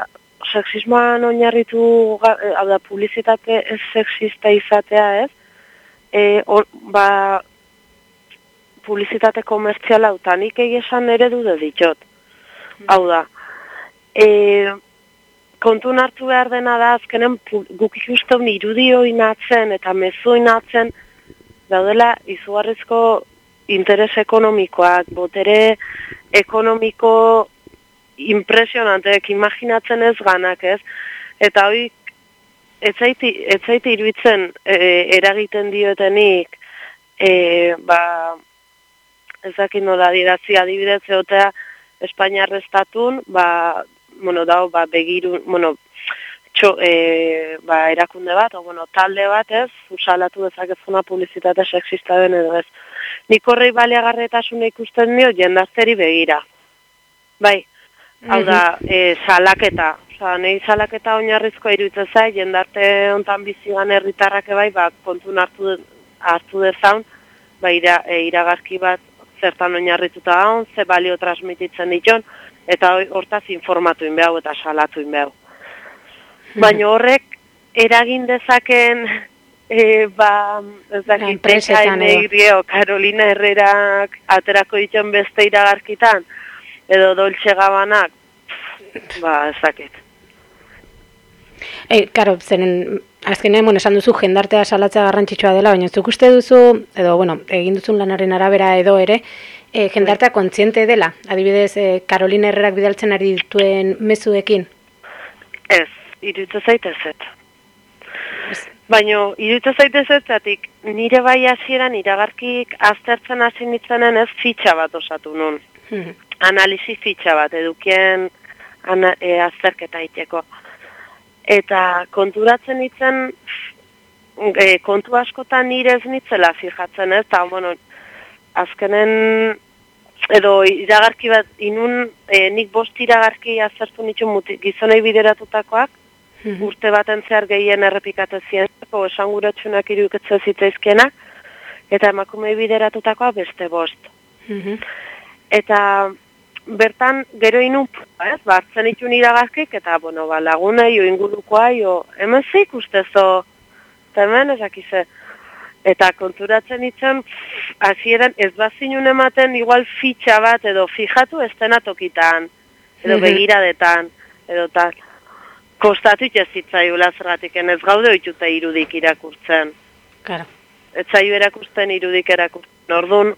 sexismoan oinarritu, hau da, publizitate ez sexista izatea, ez, e, or, ba, publizitate komertziala, eta nik egia esan eredu de ditxot. Hau da, e, kontun hartu behar dena da, azkenen guk ikusten irudio inatzen eta mezu inatzen daudela izugarrizko interes ekonomikoak, botere ekonomiko impresionanteek imaginatzen ez ganak ez, eta hoi etzaiti, etzaiti iruditzen e, eragiten diotenik e, ba, ezakin nola dirazi adibidez egotea Espainiar estatun, ba, bueno, dao, ba, begirun, bueno, txo, e, ba, erakunde bat, o, bueno, talde bat ez, usalatu dezakezuna publizitate sexista den edo ez. Nik horrei baliagarretasuna ikusten dio jendazteri begira. Bai, hau da, e, salaketa. Osa, nahi salaketa oinarrizkoa iruditzen zai, jendarte hontan bizigan herritarrak bai, ba, kontun hartu, hartu dezaun, ba, ira, e, iragarki bat zertan oinarrituta daun, ze balio transmititzen diton, eta hortaz informatu inbeau eta salatu inbeau. Baina horrek eragin dezaken E, ba, ez dakit, Enpresetan edo. Negrio, Carolina Herrerak aterako dituen beste iragarkitan, edo Dolce Gabanak, ba, ez dakit. E, karo, zeren, azkenean, bueno, esan duzu jendartea salatzea garrantzitsua dela, baina zuk uste duzu, edo, bueno, egin duzun lanaren arabera edo ere, e, jendartea kontziente dela, adibidez, e, Carolina Herrerak bidaltzen ari dituen mezuekin. Ez, iruditzen zaitez ez. Baina, iruditzen zaitez ez, zatik, nire bai hasieran iragarkik aztertzen hasi nitzenen ez fitxa bat osatu nun. Mhm. Analisi fitxa bat, edukien ana, e, azterketa iteko. Eta konturatzen nitzen, e, kontu askotan nire ez nitzela fijatzen ez, eta, bueno, azkenen, edo iragarki bat, inun, e, nik bost iragarki azertu nitu muti, gizonei bideratutakoak, Mhm. urte baten zehar gehien errepikate zientzako esanguratsunak iruketze zitzaizkenak, eta emakumei bideratutakoa beste bost. Mhm. Eta bertan gero inun, ez, bartzen itun iragarkik, eta, bueno, ba, lagunei, o ingurukoa, o, hemen ze ikustezo, eta hemen ezakize. Eta konturatzen itzen, hasieran ez bazinun ematen igual fitxa bat, edo fijatu estena tokitan, edo begiradetan, edo tal. Kostatu ez zitzaiula zergatik, ez gaude oituta irudik irakurtzen. Claro. Ez zaio erakusten irudik erakusten. Orduan,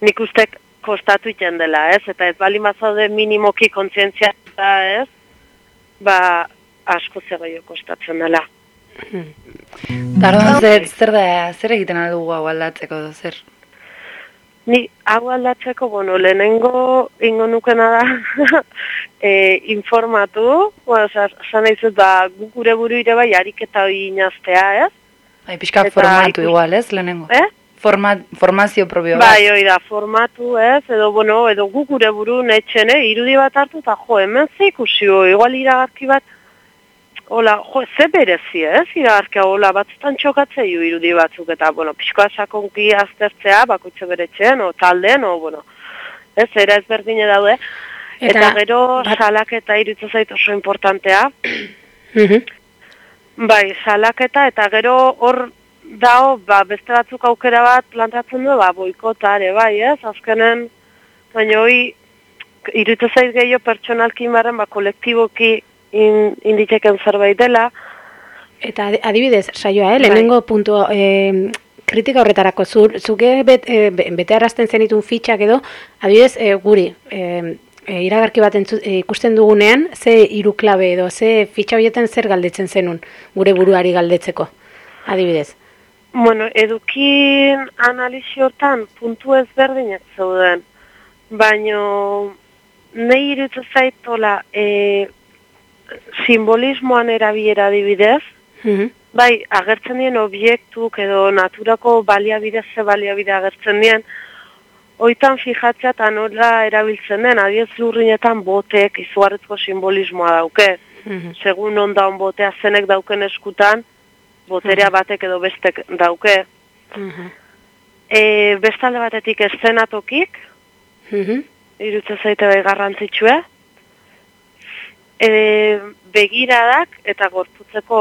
nik ustek kostatu iten dela, ez? Eta ez bali mazaude minimoki kontzientzia ez, ba, asko zegoio kostatzen dela. Tardoan zer, zer da, zer egiten aldugu hau aldatzeko, zer? Ni hau aldatzeko, bueno, lehenengo ingo nukena da e, informatu, bueno, zan ba, gu gure buru ire bai ariketa hori inaztea, ez? Bai, pixka Eta formatu ikus- igual, ez, lehenengo? Eh? Forma, formazio propio bat. Bai, hori da, formatu, ez, edo, bueno, edo gu gure buru netxen, eh, irudi bat hartu, eta jo, hemen ze ikusio, igual iragarki bat, hola, jo, ze berezi, ez, iragarkia, hola, batzutan txokatzei irudi batzuk, eta, bueno, pixkoa sakonki aztertzea, bakoitze beretxean, o talden, o, bueno, ez, era ezberdine daude, eta, Eta- gero, bat- salaketa iruditzen zait oso importantea, Mhm. Bai, salaketa eta gero hor dao, ba, beste batzuk aukera bat plantatzen du, ba, boikotare, bai, ez? Azkenen, baina hoi, irutu zait gehiago pertsonalki marren, ba, kolektiboki in, inditeken zerbait dela, Eta adi- adibidez, saioa, eh? Bai. lehenengo puntu, eh, kritika horretarako, zu, zuke bet, eh, be- betearazten zenitun fitxak edo, adibidez, eh, guri, eh, eh, iragarki bat entzu, eh, ikusten dugunean, ze hiru klabe edo, ze fitxa horietan zer galdetzen zenun, gure buruari galdetzeko, adibidez. Bueno, edukin analisi hortan puntu ezberdinak zeuden, baino nahi irutu zaitola e, simbolismoan erabilera adibidez, Mhm. bai, agertzen dien obiektuk edo naturako baliabide ze baliabide agertzen dien, oitan fijatzea eta nola erabiltzen den, adiez lurrinetan botek izugarrizko simbolismoa dauke. Mhm. Segun ondaun botea zenek dauken eskutan, boterea batek edo bestek dauke. Mhm. E, bestalde batetik eszenatokik, Mhm. irutzen zaite bai garrantzitsue. E, begiradak eta gorputzeko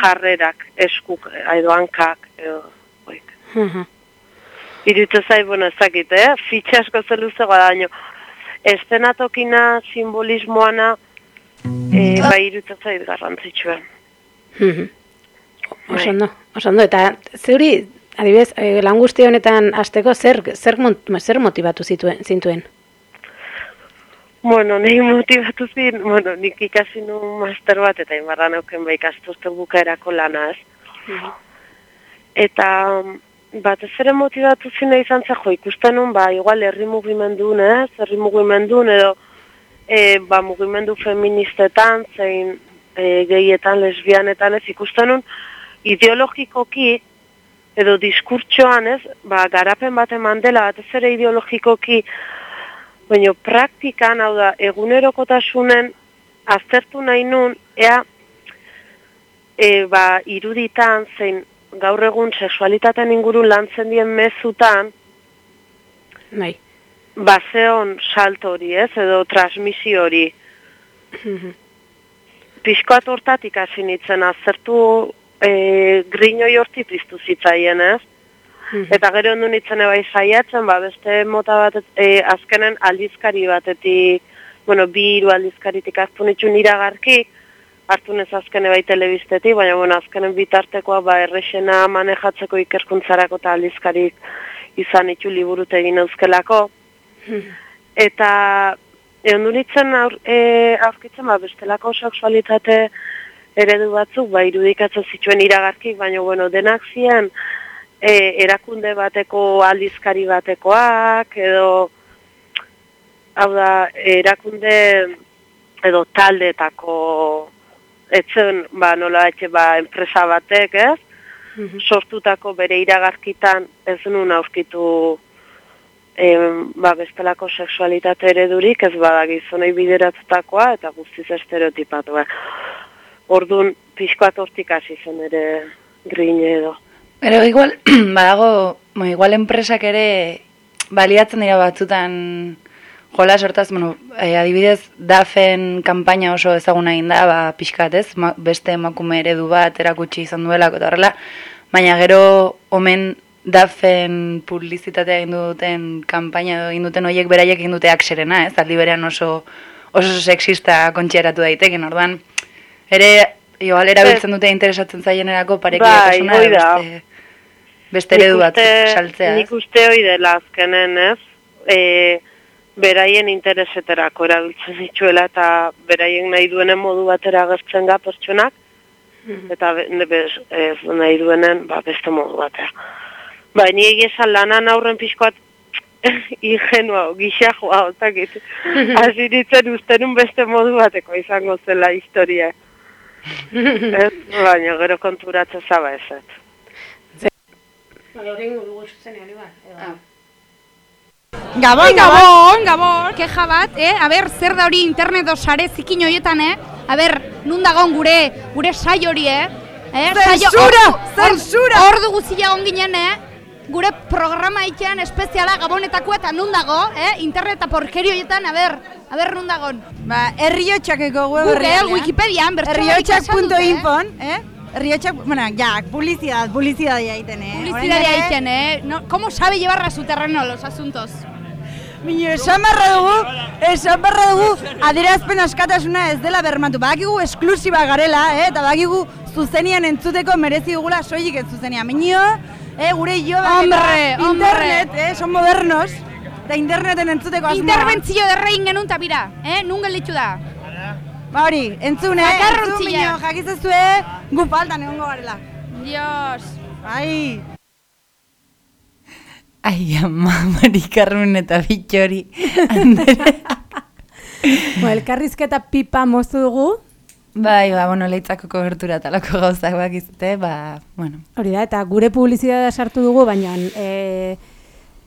jarrerak, eskuk, edo hankak, edo, oik. Mhm. Irutzen zait, bueno, ezakit, eh? Fitxa asko zeluzegoa da, baino, eszenatokina, simbolismoana, e, bai irutzen zait garrantzitsue. Mhm. Bai. Oso ondo, eta zeuri, adibidez, eh, lan guzti honetan hasteko zer, zer, zer motivatu zituen, zintuen? Bueno, nahi motivatu zin, bueno, nik ikasi nu master bat, eta inbarra neuken bai ikastuzten bukaerako lana, ez? Eta mm, batez ere motivatu zina izan jo, ikusten nun, ba, igual herri mugimendun, ez? Herri mugimendun, edo, e, ba, mugimendu feministetan, zein e, gehietan, lesbianetan, ez? Ikusten nun, ideologikoki, edo diskurtsoan, ez? Ba, garapen bat eman dela, batez ere ideologikoki, baina praktikan, hau da, egunerokotasunen aztertu nahi nun, ea, e, ba, iruditan, zein gaur egun sexualitatean ingurun lantzen dien mezutan, Bai. bazeon salto hori, ez, edo transmisio hori. Mhm. Pixkoat hortatik hasi nintzen aztertu e, grinoi horti piztu zitzaien, ez? Eta gero ondu nintzen bai saiatzen, ba, beste mota bat, e, azkenen aldizkari batetik, bueno, bi hiru aldizkaritik hartu nitxun iragarki, hartu nez azken bai telebistetik, baina bueno, azkenen bitartekoa ba, errexena manejatzeko ikerkuntzarako eta aldizkarik izan itxu liburut egin euskelako. Eta egon du nintzen aur, e, aurkitzen ba, bestelako sexualitate eredu batzuk, ba, irudikatzen zituen iragarkik, baina bueno, denak ziren e, erakunde bateko aldizkari batekoak, edo hau da, erakunde edo taldeetako etzen, ba, nola etxe, ba, enpresa batek, ez? Sortutako bere iragarkitan ez nun aurkitu em, ba, bestelako sexualitate eredurik, ez bada gizonei bideratutakoa eta guztiz estereotipatua. Orduan, pixkoat hortik hasi zen ere grine edo. Pero igual, badago, mo, igual enpresak ere baliatzen dira batzutan jola sortaz, bueno, eh, adibidez, DAFen kanpaina oso ezaguna egin da, ba, pixkat ez, ma, beste emakume eredu bat erakutsi izan duelako eta horrela, baina gero omen DAFen publizitatea egin duten kanpaina egin duten horiek beraiek egin dute akserena, ez, aldi berean oso, oso sexista kontxeratu daiteken, orduan, ere, igual erabiltzen dute interesatzen zaienerako parekia Bai, da. beste, beste eredu bat saltzea, ez? Nik uste hoi dela azkenen, ez? E, beraien intereseterako erabiltzen dituela eta beraien nahi duenen modu batera agertzen ga pertsonak, eta be, ne- bez, ez nahi duenen ba, beste modu batera. Ba, ni egia esan lanan aurren pixkoat ingenua, gixajoa, otakit. Hasi ditzen ustenun beste modu bateko izango zela historia. ez? Baina gero konturatzen zaba ezet. Gabon, gabon, gabon, keja bat, eh? A ber, zer da hori internet o sare zikin horietan, eh? A ber, nun dagon gure, gure sai hori, eh? eh? saio- Zentsura, or- or- zentsura! Ordu guztia on ginen, eh? Gure programa itean espeziala gabonetako eta nun dago, eh? Internet eta porkeri horietan, a ber, a ber nun dagon. Ba, herriotxakeko web Google, orrian, eh? Wikipedian, dute, Herriotxak.infon, eh? Herriotxak, bueno, ja, publicidad, publicidad egiten, eh? Publicidad ere- egiten, eh? No, ¿Cómo sabe llevar a su terreno los asuntos? Mino, esan barra dugu, esan barra dugu, adierazpen askatasuna ez dela bermatu. Badakigu esklusiba garela, eh? eta badakigu zuzenian entzuteko merezi dugula soilik ez zuzenian. Mino, eh, gure jo Hombre, hombre. internet, eh, son modernos, eta interneten entzuteko asmoa. Interbentzio derrein genuen tabira, eh? Nun gelditu da? Ba hori, entzun, eh? Entzun. Mino, jakizazue, gu faltan egongo garela. Dios. Ai. Ai, ama, Mari Carmen eta Bitxori. Bo, elkarrizketa pipa moztu dugu, Bai, ba, bueno, leitzako kobertura talako gauzak bakizte, ba, bueno. hori da, eta gure publizitatea sartu dugu, baina e,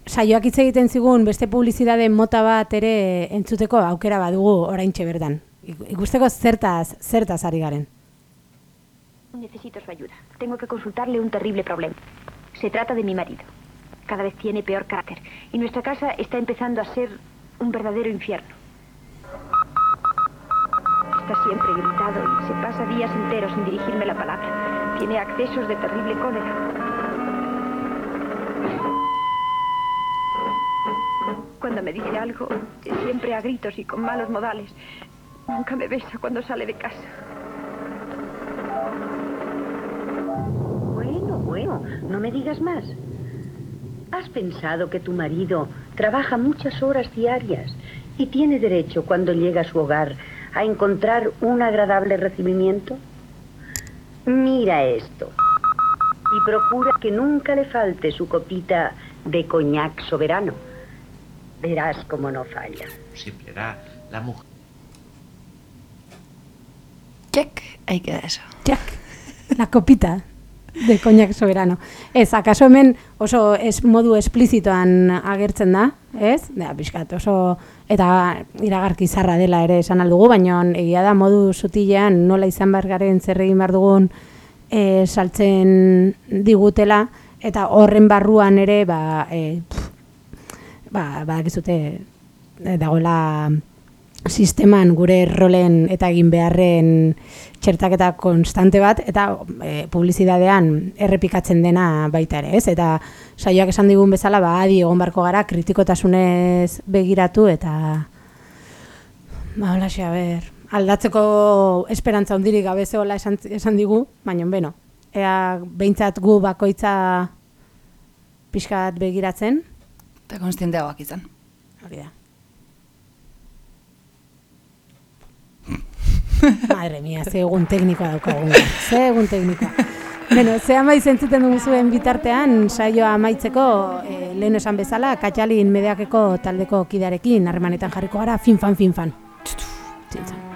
saioak hitz egiten zigun beste publizitate mota bat ere entzuteko aukera badugu oraintxe berdan. Ik- Ikusteko zertaz, zertaz ari garen. Necesito su ayuda. Tengo que consultarle un terrible problema. Se trata de mi marido. Cada vez tiene peor carácter. Y nuestra casa está empezando a ser un verdadero infierno. Está siempre gritado y se pasa días enteros sin dirigirme la palabra. Tiene accesos de terrible cólera. Cuando me dice algo, siempre a gritos y con malos modales. Nunca me besa cuando sale de casa. Bueno, bueno, no me digas más. ¿Has pensado que tu marido trabaja muchas horas diarias y tiene derecho cuando llega a su hogar a encontrar un agradable recibimiento? Mira esto y procura que nunca le falte su copita de coñac soberano. Verás cómo no falla. Siempre era la mujer. Check, ahí queda eso. Jack, la copita de koñak soberano. Ez, akaso hemen oso es, modu esplizitoan agertzen da, ez? Da, pixkat, oso, eta iragarki zarra dela ere esan aldugu, baina egia da modu sutilean nola izan behar garen zer egin behar dugun e, saltzen digutela, eta horren barruan ere, ba, e, pff, ba, badakizute, e, dagoela sisteman gure rolen eta egin beharren txertaketa konstante bat, eta e, publizidadean errepikatzen dena baita ere, ez? Eta saioak esan digun bezala, ba, adi egon barko gara, kritikotasunez begiratu, eta... Ba, hola, ber, aldatzeko esperantza hundirik gabe zehola esan, esan digu, baina, beno, ea behintzat gu bakoitza pixkat begiratzen. Eta konstienteagoak izan. Hori da. Madre mia, ze egun teknikoa daukagun. Ze egun teknikoa. Bueno, ze amai zentzuten dugu zuen bitartean, saioa amaitzeko, e, lehen esan bezala, katxalin medeakeko taldeko kidearekin, harremanetan jarriko gara, fin-fan, fin-fan. Txintxan. Utziz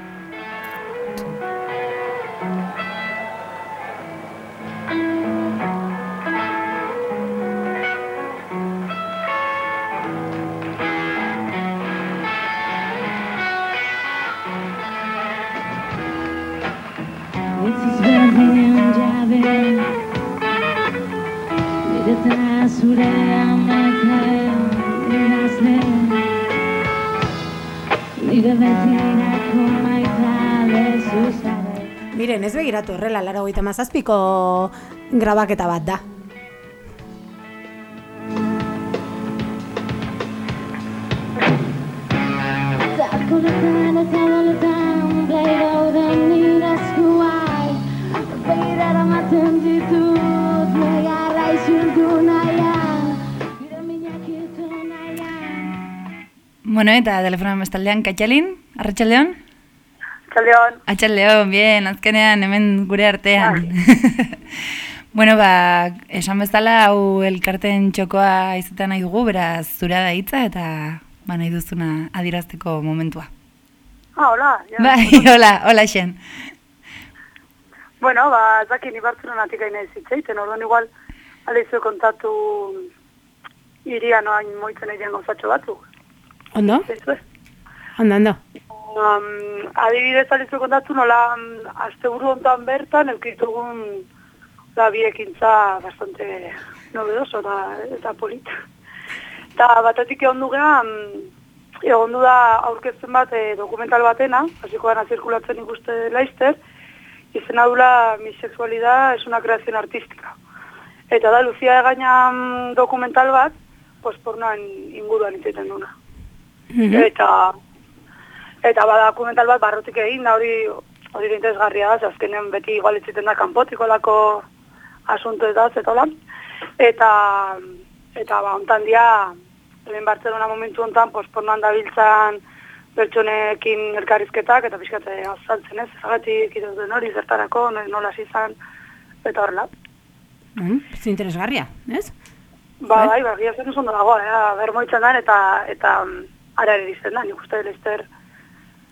Miren, ez begiratu horrela, laro gaita mazazpiko grabaketa bat da. Bueno, eta telefonan bestaldean, Katxalin, arratsaldeon? Txaldeon. Atxaldeon, bien, azkenean hemen gure artean. bueno, ba, esan bezala, hau elkarten txokoa izatea nahi dugu, beraz, zura da hitza eta ba, nahi duzuna adirazteko momentua. Ah, hola. Ja. Bai, hola, hola xen. Bueno, ba, ez dakit ni Bartzelonatik gaina ez hitzeiten, orduan igual aleizue kontatu iria noain moitzen egin gauzatxo batzuk. Ondo? Ondo, ondo. Um, adibidez alizue kontatu nola um, asteburu hontan bertan eukitugun da biekintza bastante novedoso eta, eta polit. Eta batetik egon du geha, mm, egon du da aurkezten bat eh, dokumental batena, hasiko gana zirkulatzen ikuste laizter, izena dula mi sexualidad es una creación artística. Eta da, Lucia egaina mm, dokumental bat, pues pornoan inguruan itzaiten duna. Eta eta bada dokumental bat barrotik egin da hori hori interesgarria da, ze azkenean beti igual itziten da kanpotikolako asuntoetaz eta hola. Eta eta ba hontan dia hemen Barcelona momentu hontan pospornoan dabiltzan pertsonekin elkarrizketak eta pixkate azaltzen ez, zagatik iduten hori zertarako, no- nola izan eta horrela. Mm, ez interesgarria, ez? Ba, bai, bai, bai, zen oso ondo dago, eh, bermoitzen dan eta eta mm, ara ere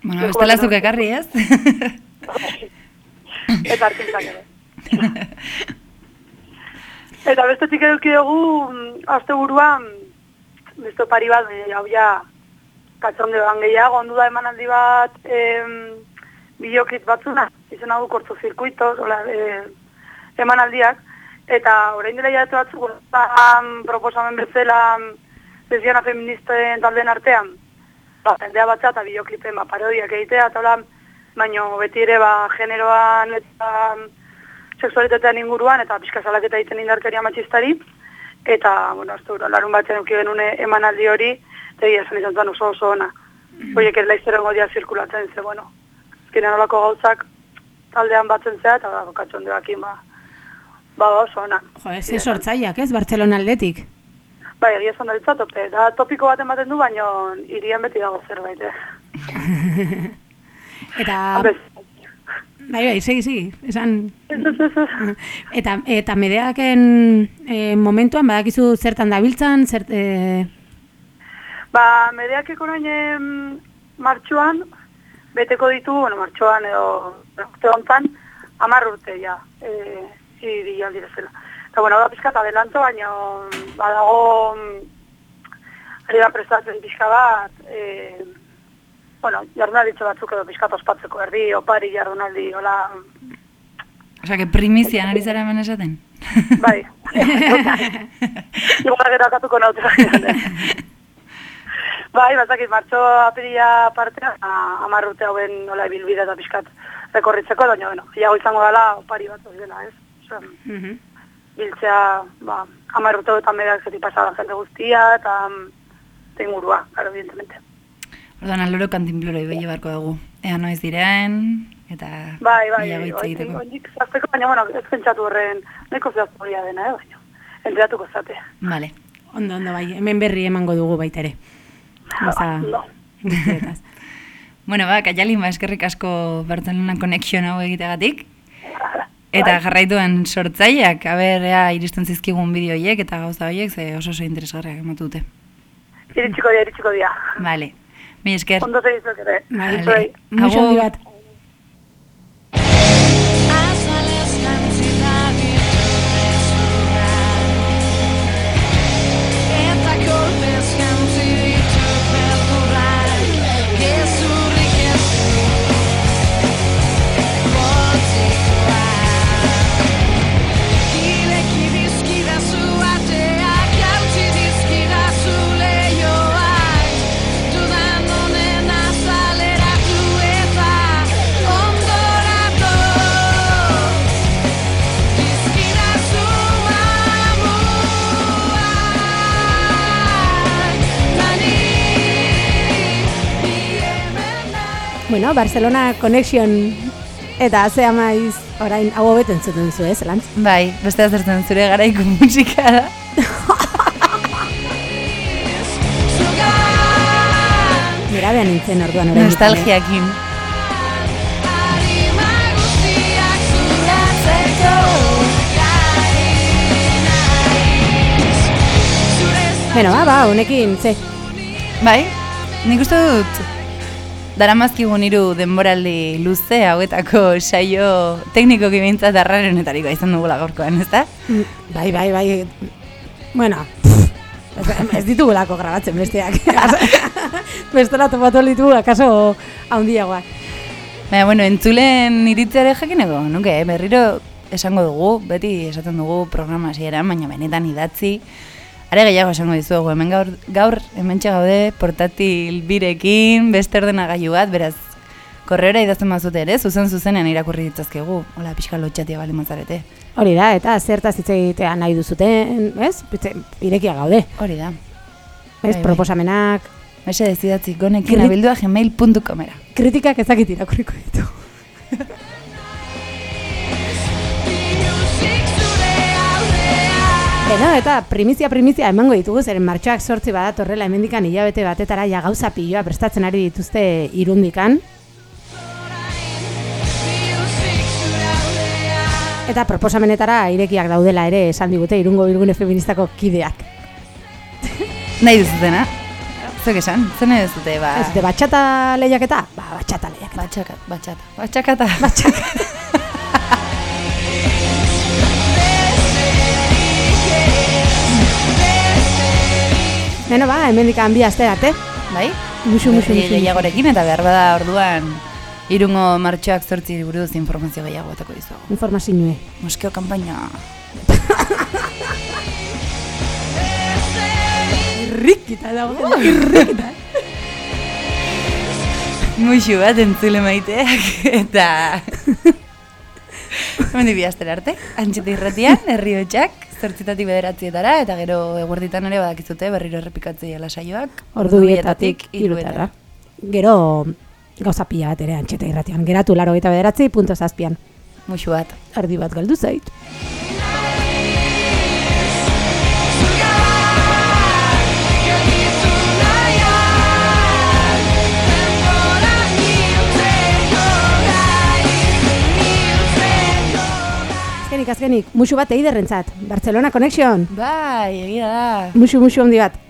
Bueno, bestela zuk ekarri, ez? eta arkintzak ere. eta bestetik eduki dugu, mm, azte buruan, beste pari bat, eh, hau ja, katxonde ban gehiago, ondu da emanaldi bat, em, bideoklip batzuna, izena du kortzo zirkuitos, hola, eh, emanaldiak, eta orain dela jatu batzuk, um, proposamen bezala mm, lesbiana feministen taldeen artean, ba, jendea batza eta bideoklipen ba, parodiak egitea, eta hola, baino beti ere ba, generoan eta mm, sexualitatean inguruan, eta pixka salaketa egiten indarkeria matxistari, eta, bueno, du, larun batzen euki genuen emanaldi hori, eta egia esan izan zen oso oso ona. Horiek ere laizterengo dia zirkulatzen, ze, bueno, azkenean olako gauzak taldean batzen zea, eta ba, katxondeakin, ba, ba, oso ona. Jo, ez sortzaiak, ez, Bartzelona aldetik. Bai, egia esan da tope, da topiko bat ematen du, baino irian beti dago zerbait, eh. Eta... Bai, bai, segi, segi, esan... Eta, eta medeaken e, momentuan, badakizu zertan dabiltzan, zert... E... Ba, medeak ekorain martxoan, beteko ditu, bueno, martxoan edo urte hontan, amar urte ja, e, ziri aldi bezala. Eta, bueno, da pizkat adelanto, baina badago mm, ari da prestatzen pixka bat, e, bueno, jardunalditxo batzuk edo pixkat ospatzeko erdi, opari jardunaldi, hola, Osea, que primizian ari zara hemen esaten? bai. Igual gero akatuko naute. Bai, batzakit, martxo apiria partea, amar urte hauen nola bilbide eta pixkat rekorritzeko, baina, bueno, iago izango dela opari bat hori dela, ez? Osea, biltzea, ba, amar urte eta medak zeti pasada jende guztia, eta mm, eta ingurua, claro, evidentemente. Orduan, aloro kantinploroi behi barko dugu. Ea noiz diren, eta Bai, bai, egiteko. oindik zazteko, baina, bueno, ez pentsatu horren, nahiko zehaztu horia dena, eh, baina, enteratuko zate. Vale. Ondo, ondo, bai, hemen berri emango dugu baita ere. Oza, guztietaz. Bueno, ba, Kaialin, ba, eskerrik asko Barcelona Connection hau egitegatik. Eta jarraituen sortzaileak, aber, ea, iristen zizkigun bideo horiek eta gauza horiek, ze oso oso interesgarriak ematu dute. Iritsiko dia, iritsiko dia. Vale. Mi esker. Ondo zeizuk ere. Vale. Zuei. Bueno, Barcelona Connection eta ze amaiz orain hau beten zuten zu, ez, lantz? Bai, beste azertzen zure garaiko musika da. Nera behan nintzen orduan orain. Nostalgiakin. Bueno, ba, ba, honekin, ze. Bai, nik uste dut daramazkigun hiru denboraldi luze hauetako saio teknikoki behintzat arraronetarikoa izan dugula gaurkoan, ezta? Mm, Bai, bai, bai. Bueno, ez, ez ditugulako grabatzen besteak. Bestela topatu ditugu, akaso handiagoak. Baina, bueno, entzulen iritziare jakineko, nuke, eh? berriro esango dugu, beti esaten dugu programa hasieran, baina benetan idatzi. Are gehiago esango dizuegu, hemen gaur, gaur hemen gaude portatil birekin, beste ordenagailu bat, beraz, korreora idazten bazute ere, zuzen zuzenean irakurri ditzazkegu, hola, pixka lotxatia bali mazarete. Hori da, eta zertaz hitz egitea nahi duzuten, ez? Bitze, Irekia gaude. Hori da. Ez, Bai, bai. proposamenak. Mese dezidatzi, gonekin abildua gmail.comera. Kritikak ezakit irakurriko ditu. Beno, eta primizia primizia emango ditugu, zeren martxoak sortzi badatorrela hemendikan hilabete batetara ja gauza piloa prestatzen ari dituzte irundikan. Eta proposamenetara irekiak daudela ere esan digute irungo bilgune feministako kideak. Nahi duzutena? Zuek esan, zen nahi duzute, ba... Ez, de batxata lehiaketa? Ba, batxata lehiaketa. Batxaka, batxata. Batxakata. Batxakata. Beno ba, hemendikan bi aste arte. Bai? Musu, musu, musu. gehiagorekin eta behar bada orduan irungo martxoak zortzi buruz informazio gehiago batako dizuago. Informazioe. Moskeo kanpaina. Irrikita dago, irrikita. Muxu bat entzule maiteak eta... Hemen bi astera arte, antxeta irratian, herri hotxak, zortzitatik bederatzietara, eta gero eguerditan ere badakizute berriro errepikatzea lasaioak. Ordu bietatik irutara. Gero gauza pila bat ere antxeta irratian. Geratu laro eta bederatzi, punto zazpian. Muxu bat. Erdi bat galdu zait. Azkenik, azkenik, musu bat eiderrentzat. Barcelona Connection. Bai, egia da. Musu, musu handi bat.